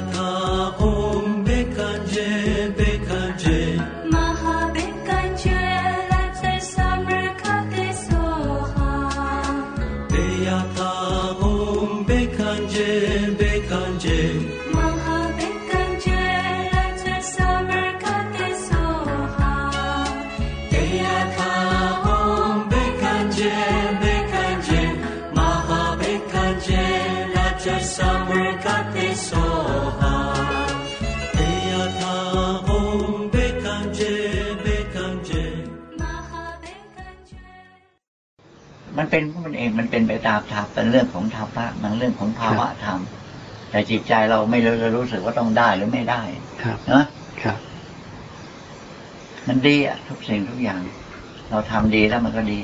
था นของมันเองมันเป็นไปตามธรรมเป็นเรื่องของธรรมะมันเรื่องของภาวะธรรมแต่จิตใจเราไม่รู้จะรู้สึกว่าต้องได้หรือไม่ได้ครับนะครับ มันดีอะทุกสิ่งทุกอย่าง เราทำดีแล้วมันก็ดี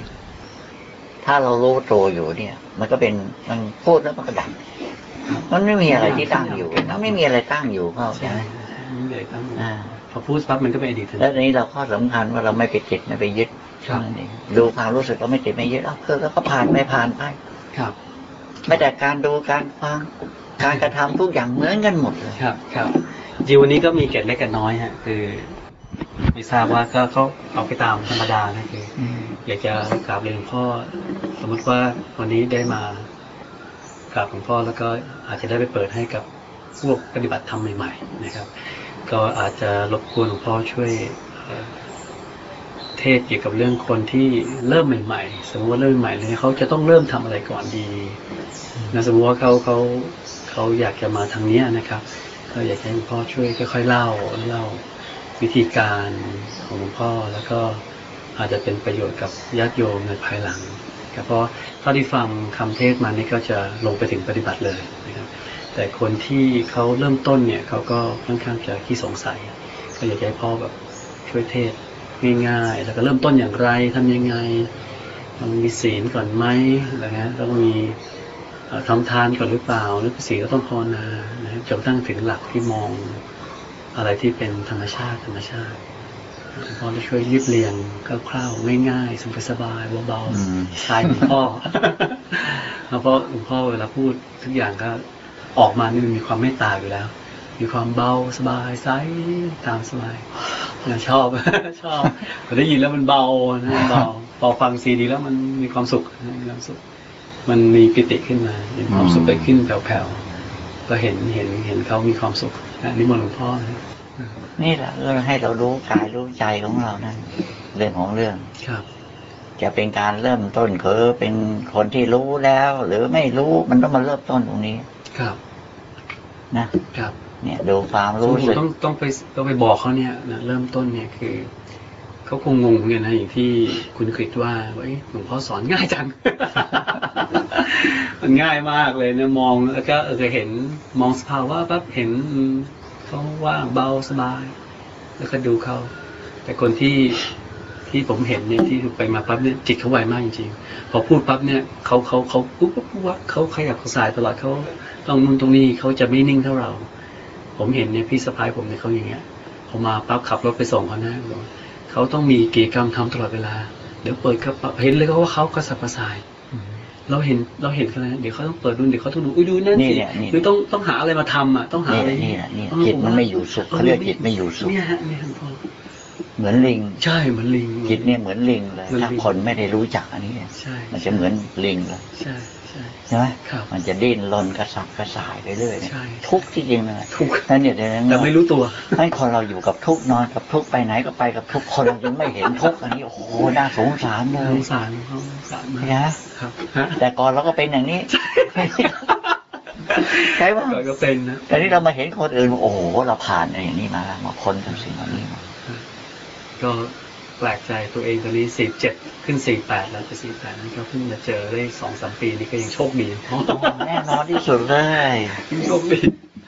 ถ้าเรารู้ตัวอยู่เนี่ย มันก็เป็นมันพูดแล้วมันก็ดับมันไม่มีอะไรที่ตั้งอยู่มันไม่มีอะไรตั้งอยู่เข้าใจใช่ไหมไม่เลยต้องอ่าพอพูดปั๊บมันก็เป็นอดีตทันแล้วทีทีนี้เราข้อสำคัญว่าเราไม่ไปติดไม่ไปยึดครับเท่า นั้นเองดูความรู้สึกเราไม่ติดไม่ยึดเอาเคือแล้วก็ผ่านไม่ผ่านไปครับ ไม่แต่การดูการฟังการกระทำทุกอย่างเหมือนกันหมดเลยครับ ครับจริงวันนี้ก็มีเกร็ดเล็กเกร็ดน้อยฮะคือไม่ทราบว่าก็เขาเอาไปตามธรรมดานะคือออยากจะกราบเรียนหลวงพ่อ สมมติว่าวันนี้ได้มากราบหลวงพ่อแล้วก็อาจจะได้ไปเปิดให้กับพวกปฏิบัติธรรมใหม่ ๆ นะครับ ก็อาจจะรบกวนหลวงพ่อช่วย เทศเกี่ยวกับเรื่องคนที่เริ่มใหม่ ๆ สมมติว่าเริ่มใหม่เลยเขาจะต้องเริ่มทำอะไรก่อนดีนะสมมติว่าเขาเขาเขาอยากจะมาทางนี้นะครับก็อยากให้หลวงพ่อช่วยค่อยๆเล่าเล่าวิธีการของหลวงพ่อแล้วก็อาจจะเป็นประโยชน์กับญาติโยมในภายหลังครับเพราะเท่าที่ฟังคำเทศมานี่ก็จะลงไปถึงปฏิบัติเลยนะครับแต่คนที่เขาเริ่มต้นเนี่ยเขาก็ค่อนข้างจะขี้สงสัย ก็อยากให้พ่อแบบช่วยเทศ ง่ายๆ แล้วก็เริ่มต้นอย่างไรทำยังไงต้องมีศีลก่อนไหมอะไรเงี้ยต้องมีเอ่อทำทานก่อนหรือเปล่าหรือศีลก็ต้องภาวนานะจนกระทั่งถึงหลักที่มองอะไรที่เป็นธรรมชาติธรรมชาติพ่อจะช่วยรีบเรียงคร่าวๆง่ายๆสบายๆเบาอืมๆชายหลวงพ่อแล้วเพราะหลวงพ่อเวลาพูดทุกอย่างก็ออกมานี่มันมีความเมตตาอยู่แล้ว มีความเบาสบายใสตามสบายเนี่ย ชอบ ชอบพอได้ยินแล้วมันเบานะมันเบาพอฟังซีดีแล้วมันมีความสุขนะมีความสุข มันมีปิติขึ้นมามีความสุขอืมเกิดขึ้นแผ่วๆก็เห็นเห็นเห็นเขามีความสุขนะนี่มนต์หลวงพ่อนะนี่แหละเออให้เรารู้กายรู้ใจของเรานั่นเรื่องของเรื่องครับจะเป็นการเริ่มต้นคือเป็นคนที่รู้แล้ว หรือไม่รู้มันต้องมาเริ่มต้นตรงนี้ ครับ นะครับ เนี่ยดูความสมรู้มติสึกต้องต้องไปต้องไปบอกเขาเนี่ยนะเริ่มต้นเนี่ยคือเขาคงงงเหมือนกันนะอย่างที่คุณคริดว่าว่าเอ๊ะหลวงพ่อสอนง่ายจัง มันง่ายมากเลยนะมองแล้วก็เออเห็นมองสภาวะปั๊บเห็นอืมเขาว่างเบาสบาย แล้วก็ดูเขาแต่คนที่ที่ผมเห็นเนี่ยที่ไปมาปั๊บเนี่ยจิตเขาไวมากจริงๆพอพูดปั๊บเนี่ยเขาเขาเขาปุ๊บปุ๊บปุ๊บวับเขาขยับเขาสายตลอดเขาต้องนู่นตรงนี้เขาจะไม่นิ่งเท่าเรา ผมเห็นเนี่ยพี่สะพ้ายผมเนี่ยเขาอย่างเงี้ยเขามาปั๊บขับรถไปส่งเขานะบอกว่าเขาต้องมีกิจกรรมทำตลอดเวลา เดี๋ยวเปิดกระเป๋าเห็นเลยเขาว่าเขากระสับกระส่ายเราเห็นเราเห็นกันแล้วเดี๋ยวเขาต้องเปิดดูเดี๋ยวเขาต้องดูอุ้ยดูนั่นนี่สิเนี่ยนี่หรือต้องต้องหาอะไรมาทำอะต้องหานี่อะไรนี่แหละนี่เออจิตมันไม่อยู่สุขเขาเรียกจิตไม่อยู่สุขเนี่ยฮะเนี่ยหลวงพ่อเหมือนลิง ใช่เหมือนลิงจิตเนี่ยเหมือนลิงเลยเหมือนลิงถ้าคนไม่ได้รู้จักอันนี้ใช่มันจะเหมือนลิงเลยใช่ ใช่ใช่ไหมครับมันจะดิ้นรนกระสับกระส่ายไปเรื่อยเนี่ยใช่ทุกข์ที่จริงนะทุกข์นั่นเนี่ยเดี๋ยวนั้นแต่ไม่รู้ตัวให้คนเราอยู่กับทุกข์นอนกับทุกข์ไปไหนก็ไปกับทุกข์คนเรายังไม่เห็นทุกข์อันนี้โอ้โหน่าสงสารเลสยงสารเขาสงสารมากนะครับฮะแต่ก่อนเราก็เป็นอย่างนี้ใช่ป่ะก็ก็เป็นนะแต่นี่เรามาเห็นคนอื่นโอ้โหเราผ่านอย่างนี้มาแล้วมาพ้นกับสิ่งเหล่านี้มาก็ แปลกใจตัวเองตอนนี้สี่เจ็ดขึ้นสี่แปดแล้วจะสี่แปดนั้นก็เพิ่งมาเจอได้สองสามปีนี้ก็ยังโชคดีแน่นอนที่สุดเลยยังโชคดี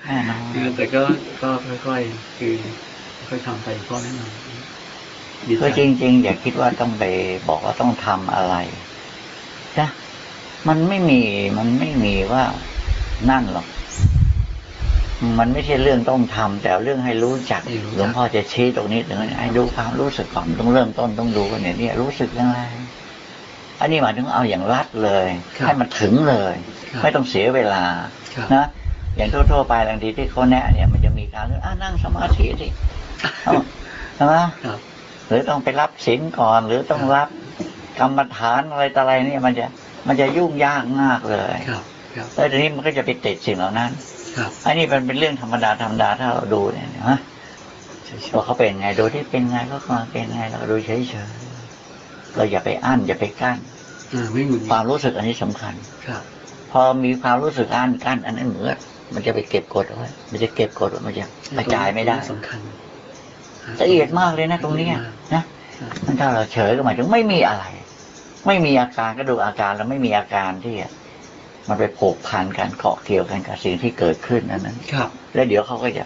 แน่นอนเออแต่ก็ก็ค่อยๆคือค่อยๆทำไปก็แน่นอนดีใจคือจริง ๆ อย่าคิดว่าต้องไปบอกว่าต้องทำอะไรนะมันไม่มีมันไม่มีว่านั่นหรอก มันไม่ใช่เรื่องต้องทำแต่เรื่องให้รู้จักให้รู้จักหลวงพ่อจะชี้ตรงนี้ถึงให้ดูความรู้สึกก่อนต้องเริ่มต้นต้องดูกันเนี่ยเนี่ยรู้สึกยังไงอันนี้หมายถึงเอาอย่างรัดเลยครับให้มันถึงเลยครับไม่ต้องเสียเวลาครับนะอย่างทั่วๆไปบางทีที่เขาแนะเนี่ยมันจะมีการเรื่องอะนั่งสมาธิสิเอาใช่ไหมครับหรือต้องไปรับศีลก่อน หรือต้องรับกรรมฐานอะไรต่ออะไรเนี่ยมันจะมันจะยุ่งยากมากเลยครับครับแล้วทีนี้มันก็จะไปติดสิ่งเหล่านั้น ครับอันนี้มันเป็นเรื่องธรรมดาธรรมดาถ้าเราดูเนี่ยฮะใช่ใช่ว่าเขาเป็นไงดูที่เป็นไงก็มาเป็นไงเราก็ดูเฉยๆเราอย่าไปอั้นอย่าไปกั้นอ่าไม่หงุดหคงิวาดมรู้สึกอันนี้สำคัญครับ พอมีความรู้สึกอั้นกั้นอันนั้นเหมือนมันจะไปเก็บกดเอาไว้มันจะเก็บกดไว้มันจะกระจายไม่ได้สำคัญละเอียดมากเลยนะตรงเนี้ยนะนั่นถ้าเราเฉยก็หมายถึงไม่มีอะไร ไม่มีอาการก็ดูอาการแล้วไม่มีอาการที่ มันไปผูกพันกันเกาะเกี่ยวกันกับสิ่งที่เกิดขึ้นอันนั้นครับ แล้วเดี๋ยวเขาก็จะ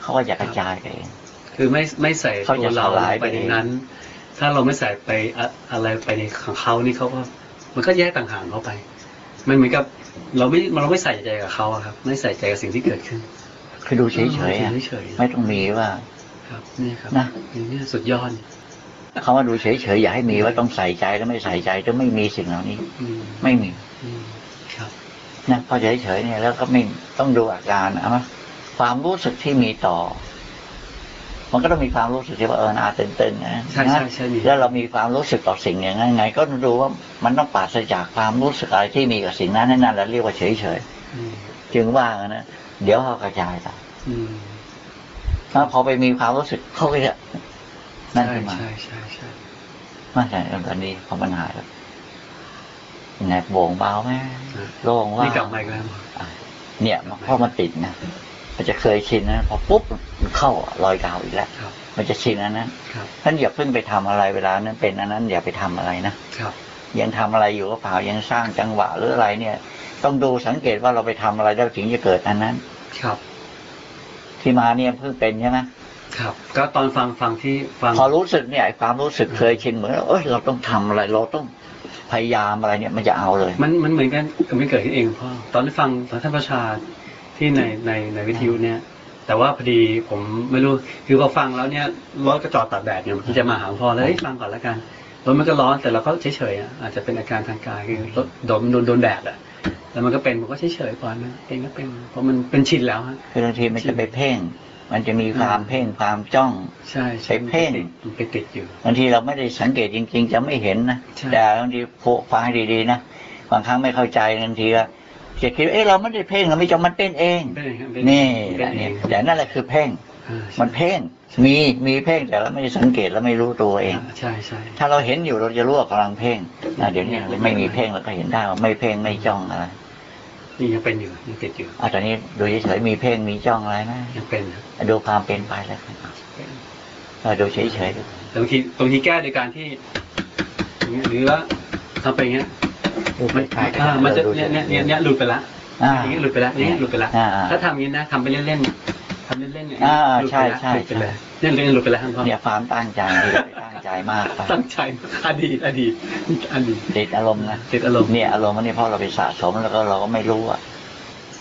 เขาก็จะกระจายไปเองคือไม่ไม่ใส่เขาตัวจะเราสลายไปไปในเองนั้น ถ้าเราไม่ใส่ไปอะอะไรไปในของเขานี่เขาก็มันก็แยกต่างหากเขาไปมันเหมือนกับ เราไม่เราไม่ใส่ใจกับเขาอะครับ ไม่ใส่ใจกับสิ่งที่เกิดขึ้น คือดูเฉยๆอะเฉยๆไม่ต้องมีว่า ครับนี่ครับนะนี่สุดยอดเขาว่าดูเฉยๆอย่าให้มีว่าต้องใส่ใจแล้วไม่ใส่ใจจะไม่มีสิ่งเหล่านี้อืมไม่มีอืมครับ นะพอเฉยๆเนี่ยแล้วก็ไม่ต้องดูอาการนะมั้ยความรู้สึกที่มีต่อ มันก็ต้องมีความรู้สึกที่ว่าเออหนาตึงๆนะใช่ใช่ใช่มีแล้วเรามีความรู้สึกต่อสิ่งอย่างนั้นไง ก็ดูว่ามันต้องปราศจากความรู้สึกอะไรที่มีกับสิ่งนั้นนั่นแหละเรียกว่าเฉยอืมๆจึงว่ากันนะเดี๋ยวเขากระจายไปอืมแล้วพอไปมีความรู้สึกเขาก็จะนั่นใช่ขึ้นมาใช่ใช่ใช่มาแต่ตอนนี้พอมันหายแล้ว ยังไงโบงเบาไหมโล่งว่านี่กลับมาอีกแล้วอะเนี่ยเพราะมันติดนะมันจะเคยชินนะพอปุ๊บมันเข้ารอยกาวอีกแล้วครับมันจะชินอันนั้นครับท่านอย่าเพิ่งไปทำอะไรเวลานั้นเป็นอันนั้นอย่าไปทำอะไรนะครับยังทำอะไรอยู่ก็เปล่ายังสร้างจังหวะหรืออะไรเนี่ย ต้องดูสังเกตว่าเราไปทำอะไรแล้วถึงจะเกิดอันนั้น ครับ ที่มาเนี่ยเพิ่งเป็นใช่ไหมครับ ก็ตอนฟังฟังที่ฟังพอรู้สึกเนี่ยไอ้ความรู้สึกเคยชินเหมือนเอ้ยเราต้องทำอะไรเราต้อง พยายามอะไรเนี่ยมันจะเอาเลย มันมันเหมือนกันกับไม่เกิดขึ้นเองพ่อตอนที่ฟังตอนท่านประชาที่ในในในวิทยุเนี่ย แต่ว่าพอดีผมไม่รู้คือพอฟังแล้วเนี่ยรถก็จอดตากแดดอยู่ที่จะมาหาพ่อแล้วเฮ้ยฟังก่อนแล้วกันรถมันก็ร้อนแต่เราก็เฉยๆอะอาจจะเป็นอาการทางกายคือรถโดนโดนโดนแดดอะแล้วมันก็เป็นผมก็เฉยๆก่อนนะเป็นก็เป็นเพราะมันเป็นชินแล้วฮะคือบางทีมันจะไปเพ่ง มันจะมีความเพ่งความจ้องใช่ใช่ไปเพ่งมันไปติดอยู่บางทีเราไม่ได้สังเกตจริง ๆ จะไม่เห็นนะใช่แต่บางทีโฟฟังให้ดีๆนะบางครั้งไม่เข้าใจบางทีก็จะคิดว่าเอ้เราไม่ได้เพ่งเราไม่จำมันเป็นเองเป็นอย่างเป็นี่เป็แหละเอเนี่ยงแต่นั่นแหละคือเพ่งอ่าใช่มันเพ่งมีมีเพ่งแต่เราไม่ได้สังเกตแล้วไม่รู้ตัวเองใช่ใช่ถ้าเราเห็นอยู่เราจะรู้ว่ากำลังเพ่งนะเดี๋ยวนี้ไม่มีเพ่งเราก็เห็นได้ว่าไม่เพ่งไม่จ้องอะไร นี่ยังเป็นอยู่ยังติดอยู่อะตอนนี้ดูเฉยๆมีเพ่งมีจ้องอะไรไหมยังเป็นครับดูความเป็นไปแล้วกันเออดูเฉยๆดูแต่บางทีบางทีแก้โดยการที่อย่างเงี้ยหรือว่าทำไปอย่างเงี้ยดูมันคล้ายๆกัอ่ามันจะดูเนี่ยเนี่ยเนี่ยเนี่ยหลุดไปละอ่าอย่างเงี้ยหลุดไปละอย่างเงี้ยหลุดไปละอ่าอ่าถ้าทำอย่างนี้นะทำไปเล่นๆทำเล่นๆเนี่ยอ่าหลุดใช่ไปละใช่หลุดไปเลยใช่ เนี่ยเรื่องหลุดไปแล้วครับพ่อเนี่ยความตั้งใจที่เราไปตั้งใจมากไปตั้งใจอดีตอดีตอดีตติดอารมณ์นะติดอารมณ์เนี่ยอารมณ์อันนี้เพราะเราไปสะสมแล้วก็เราก็ไม่รู้อะ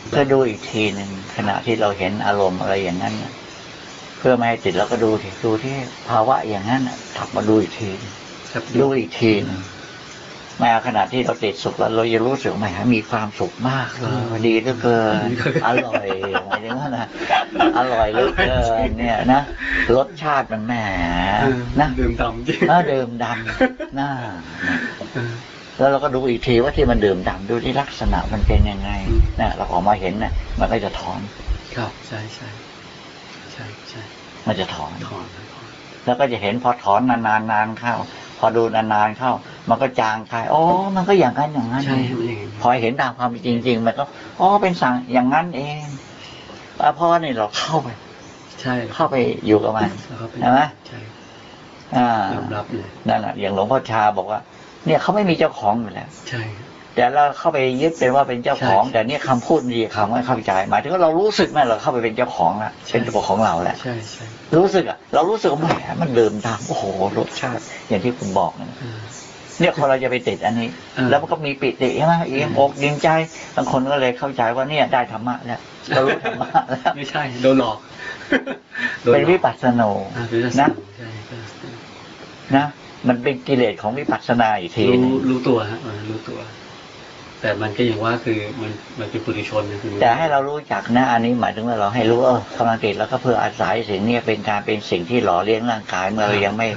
เพื่อดูอีกทีหนึ่งขณะที่เราเห็นอารมณ์อะไรอย่างนั้นน่ะเพื่อไม่ให้ติดเราก็ดูที่ดูที่ภาวะอย่างนั้นน่ะถับมาดูอีกทีหนึ่งครับดูอีกทีหนึง แม้ขณะที่เราติดสุขแล้วเราจะรู้สึกแหมมีความสุขมากเลยดีเหลือเกินอร่อยหมายถึงว่านะอร่อยเหลือเกินเนี่ยนะรสชาติมันแหมเออนะดื่มดำจริงเออเดิมดำน่าเออแล้วเราก็ดูอีกทีว่าที่มันดื่มดำดูที่ลักษณะมันเป็นยังไงอืมนะเราออกมาเห็นนะมันก็จะถอน ครับใช่ใช่ใช่ใช่มันจะถอนถอนถอนแล้วก็จะเห็นพอถอนนานๆนานเข้า พอดูนานๆเข้า มันก็จางคลายอ๋อมันก็อย่างนั้นอย่างนั้นใช่เองมันอย่างงี้พอเห็นตามความเป็นจริงๆมันก็อ๋อเป็นสั่งอย่างนั้นเองแล้วเพราะว่านี่เราเข้าไป ใช่ เข้าไปอยู่กับมันแล้วก็เป็นใช่ไหมใช่อ่ายอมรับเลยนั่นแหละอย่างหลวงพ่อชาบอกว่า เนี่ยเขาไม่มีเจ้าของอยู่แล้วใช่ แต่เราเข้าไปยึดเป็นว่าเป็นเจ้าของใช่แต่เนี่ยคำพูดดีคำไม่เข้าใจหมายถึงว่าเรารู้สึกไหมเราเข้าไปเป็นเจ้าของแล้วใช่เป็นตัวของเราแล้วใช่ใช่รู้สึกอะ เรารู้สึกว่าแหมมันเดิมตามโอ้โหรสชาติอย่างที่คุณบอกนะเออเนี่ยคนเราจะไปติดอันนี้เออแล้วมันก็มีปิติใช่ไหมเอียงอกเอียงใจบางคนก็เลยเข้าใจว่าเนี่ยได้ธรรมะแล้วเรารู้ธรรมะแล้วไม่ใช่โดนหลอกโดนหลเป็อนกวิปัสสโนอ่าเป็นลักษณนะใช่ใช่นะมันเป็นกิเลสของวิปัสสนาอีกทีหนึรู้งรู้ตัวฮะเออรู้ตัว แต่มันก็อย่างว่าคือมันมันเป็นปุถุชนนะคือแต่ให้เรารู้จักนะอันนี้หมายถึงว่าเราให้รู้ว่าเออกำลังติดแล้วก็เพื่ออาศัยสิ่งเนี้เป็นการเป็นสิ่งที่หล่อเลี้ยงร่างกาย เมื่อเรายังไม่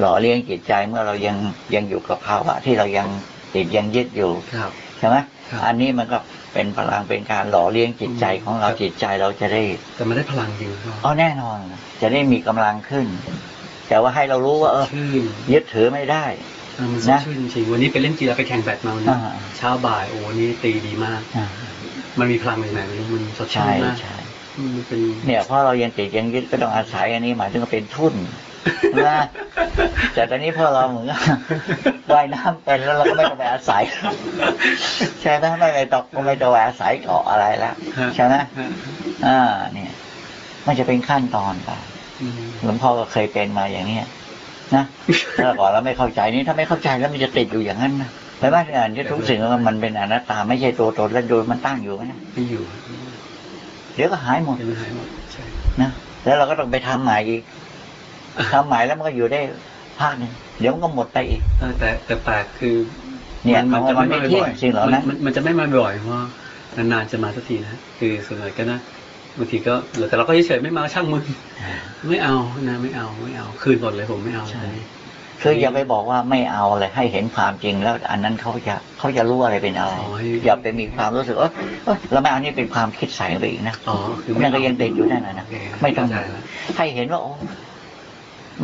หล่อเลี้ยงจิตใจ เมื่อเรายังยังอยู่กับภาวะที่เรายังติดยังยึดอยู่ครับใช่ไหมครับอันนี้มันก็เป็นพลังเป็นการหล่อเลี้ยงจิตใจของเราครับจิตใจเราจะได้ แต่มันได้พลังจริงพ่อเอาแน่นอน จะได้มีกำลังขึ้น แต่ว่าให้เรารู้ว่าเออชื่นยึดถือไม่ได้เออ มันสดนะชื่นจริงๆวันนี้ไปเล่นกีฬาไปแข่งแบดมาวันนี้อ่าเช้าบ่ายโอ้วันนี้ตีดีมากอ่ามันมีพลังอย่างไหนไม่รู้มันสดชื่ใช่นมากใช่อืมมันเป็นเนี่ยเพราะเรายังติดยังยึดก็ต้องอาศัยอันนี้หมายถึงว่าเป็นทุนนะแต่ตอนนี้พอเราเหมือนกับว่ายน้ำเป็นแล้วเราก็ไม่ต้องไปอาศัยใช่ไหมไม่ไปตกไม่ต้องไปอาศัยเกาะอะไรแล้วฮะใช่ไหมฮะอ่า เนี่ย มันจะเป็นขั้นตอนไปอืมหลวงพ่อก็เคยเป็นมาอย่างเนี้ย นะเมื่อก่อนเราไม่เข้าใจนี่ถ้าไม่เข้าใจแล้วมันจะติดอยู่อย่างนั้นนะไปบ้านอ่านที่ทุกสิ่งมันเป็นอนัตตาไม่ใช่ตัวตนแล้วโดยมันตั้งอยู่นะไม่อยู่ เดี๋ยวก็หายหมดเดี๋ยวมันหายหมดใช่นะแล้วเราก็ต้องไปทำใหม่อีกทำใหม่แล้วมันก็อยู่ได้ภาคหนึ่งเดี๋ยวมันก็หมดไปอีกเออแต่แต่แปลกคือ เนี่ยมันจะมันไม่ไม่มาเที่ยบ่งอยสิ่งเหล่านั้นมันมันจะไม่มาบ่อยเพราะว่านานๆจะมาสักทีนะคือส่วนใหญ่ก็นะ บางทีก็เหลือแต่เราก็เฉยๆไม่มาช่างมึงไม่เอานะไม่เอาไม่เอา คืนหมดเลยผมไม่เอาใช่ตอนนี้คืออย่าไปบอกว่าไม่เอาเลยให้เห็นความจริงแล้ว อันนั้นเขาจะเขาจะรู้อะไรเป็นอะไร อย่าไปมีความรู้สึกว่าเอ้ยเราไม่เอานี่เป็นความคิดใส่ไปอีกนะอ๋อคือนั่นก็ยังติดอยู่นั่นนะนะโเคไม่ต้องเข้าใจแล้วให้เห็นว่าโอ้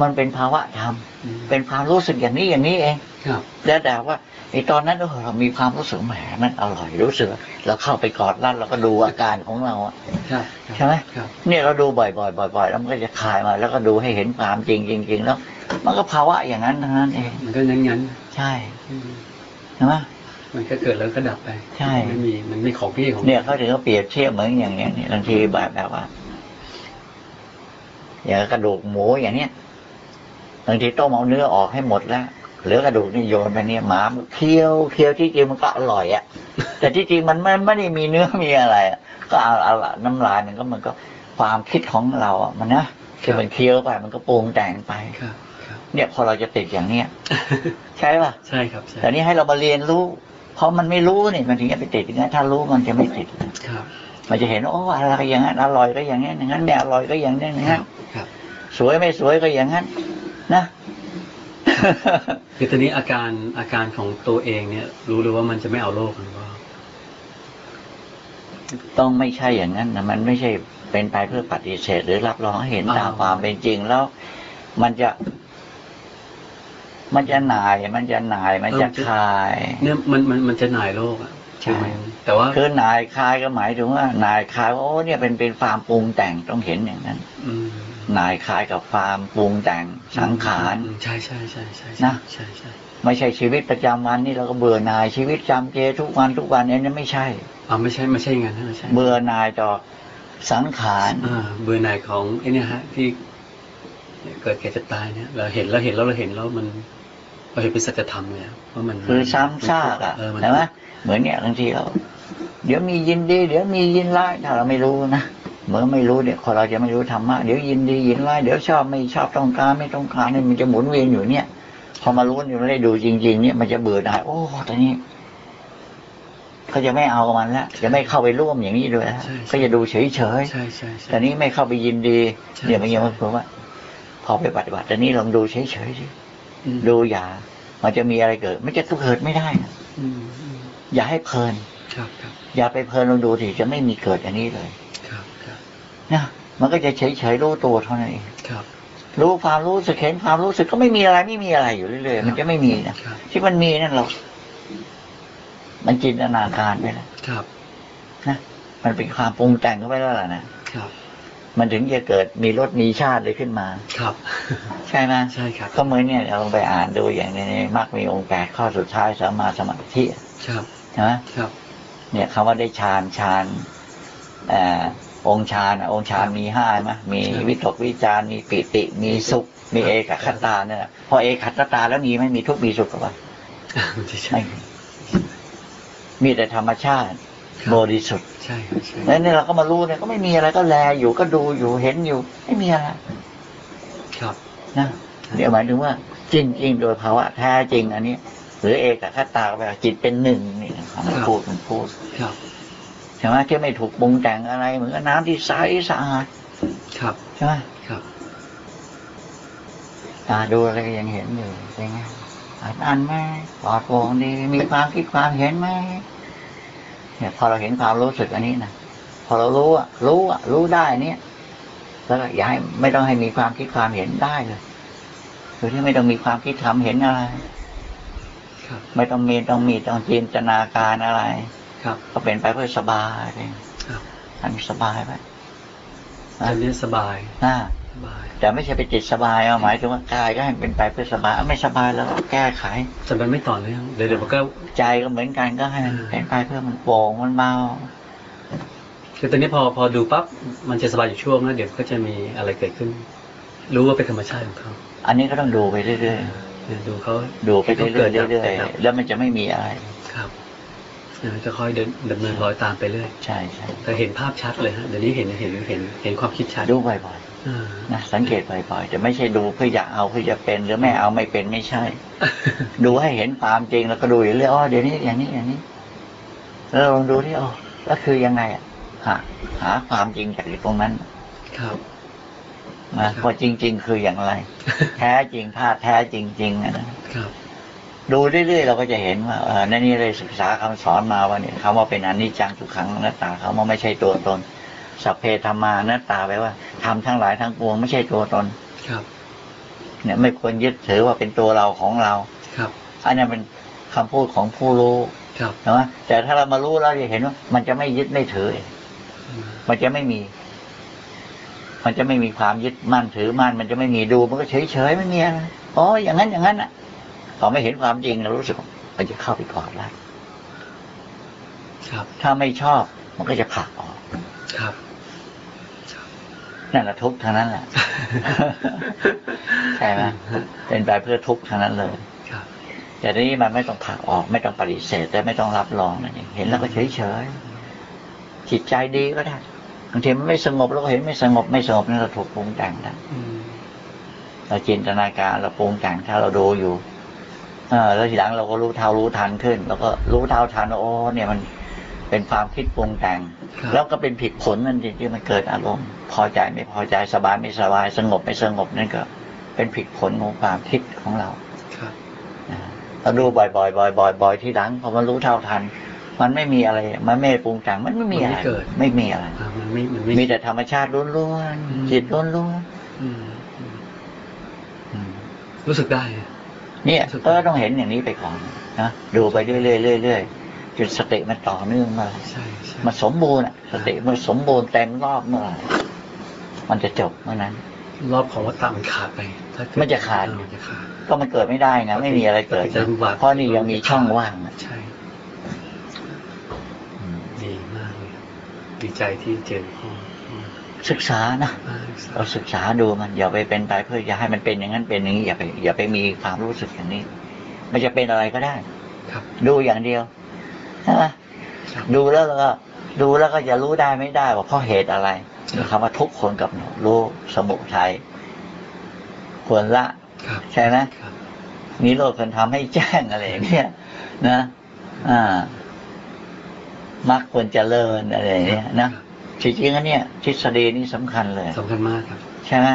มันเป็นภาวะธรรมอืมเป็นความรู้สึกอย่างนี้อย่างนี้เองครับแล้วแต่ว่าไอ้ตอนนั้นเออเรามีความรู้สึกแหมมันอร่อยรู้สึกเราเข้าไปกอดรัดเราก็ดูอาการของเราอะครับใช่ไหมครับเนี่ยเราดูบ่อยๆบ่อยๆแล้วมันก็จะคลายมา แล้วก็ดูให้เห็นความจริงจริงๆแล้ว มันก็ภาวะอย่างนั้นทั้งนั้นเองมันก็งั้นงั้นใช่ๆอืมใช่ไหมมันก็เกิดแล้วก็ดับไป ใช่ไม่มีมันไม่ของพี่ของเนี่ยเขาถึงเขาเปรียบเทียบเหมือนอย่างเนี้ยเนี่ยบางทีแบบแบบว่าอย่างกระดูกหมูอย่างเนี้ย บางทีต้มเอาเนื้อออกให้หมดแล้วเหลือกระดูกนี่โยนไปเนี่ยหมามันเคี้ยวเคี้ยวที่จริงมันก็อร่อยอะแต่ที่จริงมันไม่ไม่ได้มีเนื้อมีอะไรอะก็เอาเอาละน้ำลายมันก็มันก็ความคิดของเราอะมันนะคือมันเคี้ยวไปมันก็ปรุงแต่งไปครับครับเนี่ยพอเราจะติดอย่างเนี้ยใช่ป่ะใช่ครับใช่แต่นี่ให้เรามาเรียนรู้ เพราะมันไม่รู้นี่มันถึงจะไปติดอย่างนั้นถ้ารู้มันจะไม่ติดครับ มันจะเห็นว่าโอ้อะไรก็อย่างนั้นอร่อยก็อย่างนั้นอย่างนั้นไม่อร่อยก็อย่างนั้นอย่างครันั้นบครับสวยไม่สวยก็อย่างนั้น นะคือตอนนี้อาการอาการของตัวเองเนี่ย รู้เลยว่ามันจะไม่เอาโรคหรือว่าต้องไม่ใช่อย่างนั้นนะมันไม่ใช่เป็นไปเพื่อปฏิเสธ หรือรับรองให้เห็นตามความเป็นจริงแล้ว มันจะ มันจะหน่าย มันจะหน่าย มันจะคลาย เนี่ยมันมันมันจะหน่ายโรคอะใช่คือมันแต่ว่าคือหน่ายคลายก็หมายถึงว่าหน่ายคลายว่าโอ้เนี่ยเป็นเป็นความปรุงแต่งต้องเห็นอย่างนั้น อืมห น่ายคลายกับความปรุงแต่งสังขารอืมใช่ใช่ใช่ใช่นะใช่ใช่ไม่ใช่ชีวิตประจำวันนี่เราก็เบื่อหน่ายชีวิตจำเจทุกวันทุกวันอันนี้ไม่ใช่อ่าไม่ใช่ไม่ใช่อย่างนั้นนะไม่ใช่เบื่อหน่ายต่อสังขารอ่าเบื่อหน่ายของไอ้เนี่ยฮะที่เกิดแก่เจะตายเนี่ยเราเห็นเราเห็นแล้วเราเห็นแล้วมันเราเห็นเป็นสัจธรรมเลยอะว่ามันคือซ้ำซากอะเออมันใช่ไหมเหมือนเนี่ยบางทีเราเดี๋ยวมียินดี เดี๋ยวมียินร้ายถ้าเราไม่รู้นะ เมื่อไม่รู้เนี่ยคนเราจะไม่รู้ธรรมะเดี๋ยวยินดียินร้ายเดี๋ยวชอบไม่ชอบต้องการไม่ต้องการเนี่ยมันจะหมุนเวียนอยู่เนี่ย พอมารู้เนี่ยไม่ได้ดูจริง ๆ เนี่ยมันจะเบื่อหน่ายโอ้ตอนนี้เขาจะไม่เอามันแล้วจะไม่เข้าไปร่วมอย่างนี้ด้วยแล้วก็จะดูเฉยๆใช่ใช่ใช่แต่นี้ไม่เข้าไปยินดีใช่เดี๋ยวมันยังมาบอกว่า พอไปปฏิบัติแต่นี้ลองดูเฉยๆสิอืมดูอย่า มันจะมีอะไรเกิด มันจะเกิดไม่ได้นะอืมอืมอย่าให้เพลินครับครับอย่าไปเพลินลองดูสิจะไม่มีเกิดอันนี้เลยครับครับ นะมันก็จะเฉยๆรู้ตัวเท่านั้นเองครับ รู้ความรู้สึกเห็นความรู้สึกก็ไม่มีอะไรไม่มีอะไรอยู่เรื่อยๆมันจะไม่มีนะครับที่มันมีนั่นเรา มันจินตนาการไปแล้วครับนะมันเป็นความปรุงแต่งเข้าไปแล้วล่ะนะครับมันถึงจะเกิดมีรสมีชาติเลยขึ้นมา ครับ ใช่ไหมใช่ครับ ก็เหมือนเนี่ยเราลองไปอ่านดูอย่างในมรรคมีองค์แปดข้อสุดท้ายสัมมาสมาธิ ครับใช่ไหมครับ เนี่ยคำว่าได้ฌานฌานเอ่อองค์ฌานอะองค์ฌานมีห้าไหมมีวิตกวิจารมีปิติ มีสุข มีเอกคตาเนี่ยนะพอเอกคตาแล้วมีไหม่มีทุกข์มีสุขหรือเปล่ามันจะใช่ไม่มีมีแต่ธรรมชาติบริสุทธิ์ใช่ครับใช่แล้วเนี่ยเราก็มารู้เนี่ยก็ไม่มีอะไรก็แลอยู่ก็ดูอยู่เห็นอยู่ ไม่มีอะไร ครับนะเดี๋ยวหมายถึงว่า จริงจริงๆโดยภาวะแท้จริง อันนี้ หรือเอกคตาแปลว่าจิตเป็นหนึ่งนี่นะมันครับพูดมันพูดครับ ใช่ไหมที่ไม่ถูกปรุงแต่งอะไรเหมือนกับน้ำที่ใสสะอาดครับใช่ไหมครับตาดูอะไรก็ยังเห็นอยู่เป็นไงอ่านอันไหมปลอดโปร่งดีมีความคิดความเห็นไหมเนี่ยพอเราเห็นความรู้สึกอันนี้นะพอเรารู้อะรู้อะรู้ได้เนี่ยแล้วก็อย่าให้ไม่ต้องให้มีความคิดความเห็นได้เลยโดยที่ไม่ต้องมีความคิดความเห็นอะไรครับไม่ต้องมีต้องมีต้องจินตนาการอะไร ครับก็เป็นไปเพื่อสบายเองครับทำสบายไปอันนี้สบายนะสบายแต่ไม่ใช่ไปจิตสบายเอาหมายถึงว่ากายก็ให้เป็นไปเพื่อสบายเอาไม่สบายแล้วก็แก้ไขแต่มันไม่ต่อเนื่องเดี๋ยวเดี๋ยวมันก็ใจก็เหมือนกันก็ให้มันอืมเป็นไปเพื่อมันโปร่งมันเบาคือตอนนี้พอพอดูปั๊บมันจะสบายอยู่ช่วงแล้วเดี๋ยวก็จะมีอะไรเกิดขึ้น รู้ว่าเป็นธรรมชาติของเขาอันนี้ก็ต้องดูไปเรื่อยเดี๋ยวดูเขาๆดูไปเรื่อยๆเรื่อยครับๆแล้วมันจะไม่มีอะไรครับเดี๋ยว จะค่อยเดินดำเนินรอยตามไปเรื่อยใช่ใช่แต่เห็นภาพชัดเลยฮะเดี๋ยวนี้เห็นเห็นเห็นเห็นความคิดชัดดูบ่อยอ่าๆนะสังเกตบ่อยๆแต่ไม่ใช่ดูเพื่ออยากเอาเพื่อจะเป็นหรือไม่เอาไม่เป็นไม่ใช่ ดูให้เห็นความจริงแล้วก็ดูอยู่เรื่อยอ๋อเดี๋ยวนี้อย่างนี้อย่างนี้แล้วลองดูที่อ๋อแล้วคือยังไงอะหาหาความจริงจากตรงนั้น ครับนะครับว่าจริง ๆ คืออย่างไร แท้จริงธาตุแท้จริงๆอะนะครับ ดูเรื่อยๆเราก็จะเห็นว่าเออนั่นนี่เลยศึกษาคำสอนมาว่าเนี่ยคำว่าเป็นอนิจจังทุกขังอนัตตาเขาว่าไม่ใช่ตัวตนสัพเพธรรมานัตตาแปลว่าทำทั้งหลายทั้งปวงไม่ใช่ตัวตนครับ เนี่ยไม่ควรยึดถือว่าเป็นตัวเราของเราครับ อันนี้เป็นคำพูดของผู้รู้ครับนะแต่ถ้าเรามารู้แล้วจะเห็นว่า มันจะไม่ยึดไม่ถืออืมมันจะไม่มี มันจะไม่มีความยึดมั่นถือมั่นมันจะไม่มีดู มันก็เฉยเฉยๆไม่มีอะไรอ๋ออย่างนั้นอย่างนั้นอะ พอไม่เห็นความจริงเรารู้สึกว่ามันจะเข้าไปกอดแล้วครับ ถ้าไม่ชอบมันก็จะผลักออกครับนั่นแหละทุกข์ทั้งนั้นแหละใช่ไหมเป็นไปเพื่อทุกข์ทั้งนั้นเลยครับแต่ทีนี้มันไม่ต้องผลักออก ไม่ต้องปฏิเสธแต่ไม่ต้องรับรองนั่นเองเห็นแล้วก็เฉยเฉยๆจิตใจดีก็ได้บางทีมันไม่สงบเราก็เห็นไม่สงบไม่สงบนั่นเราถูกปรุงแต่งได้อืมเราจินตนาการเราปรุงแต่งถ้าเราดูอยู่เออ แล้วทีหลังเราก็รู้เท่ารู้ทันขึ้น แล้วก็รู้เท่าทันว่าโอ้เนี่ยมันเป็นความคิดปรุงแต่งครับแล้วก็เป็นผิดผลนั่นเองที่มันเกิดอารมณ์พอใจไม่พอใจสบายไม่สบายสงบไม่สงบนั่นก็ เป็นผิดผลของความคิดของเราครับนะเราดูบ่อยๆบ่อยๆบ่อยๆที่หลังพอมันรู้เท่าทัน มันไม่มีอะไร มันไม่ปรุงแต่งมันไม่มีอะไรมันไม่เกิดไม่มีอะไรอ่ามันไม่มันไม่มีแต่ธรรมชาติล้วนอืมๆจิตล้วนอืมอืมๆอืมรู้สึกได้ เนี่ยสุดก็ต้องเห็นอย่างนี้ไปก่อนนะดูไปเรื่อยๆเรื่อยๆจนสติมันต่อเนื่องมาใช่ใช่มันสมบูรณ์อะสติมันสมบูรณ์เต็มรอบเมื่อไหร่มันจะจบเมื่อนั้น รอบของวัฏฏะมันขาดไปถ้าเกิมันจะขาดเออมันจะขาดก็มันเกิดไม่ได้ไงไม่มีอะไรเกิดปฏิจจสมุปบาทเพราะนี่ยังมีช่องว่างอะใช่อืมดีมากเลยดีใจที่เจอพ่ออืม ศึกษานะมากเราศึกษาดูมันอย่าไปเป็นไปเพื่อจะให้มันเป็นอย่างนั้นเป็นอย่างนี้อย่าไปอย่าไปมีความรู้สึกอย่างนี้ มันจะเป็นอะไรก็ได้ครับดูอย่างเดียวใช่ไหมครับดูแล้วก็ ดูแล้วก็จะรู้ได้ไม่ได้ว่าเพราะเหตุอะไรคำว่าทุกคนกับหนูรู้สมุทัยควรละครับใช่ไหมครับนิโรธควรทำให้แจ้งอะไรอย่างเงี้ยนะ อ่ามักควรเจริญอะไรอย่างเงี้ยนะ จริงๆอันเนี้ยทฤษฎีนี่สำคัญเลย สำคัญมากครับ ใช่ไหม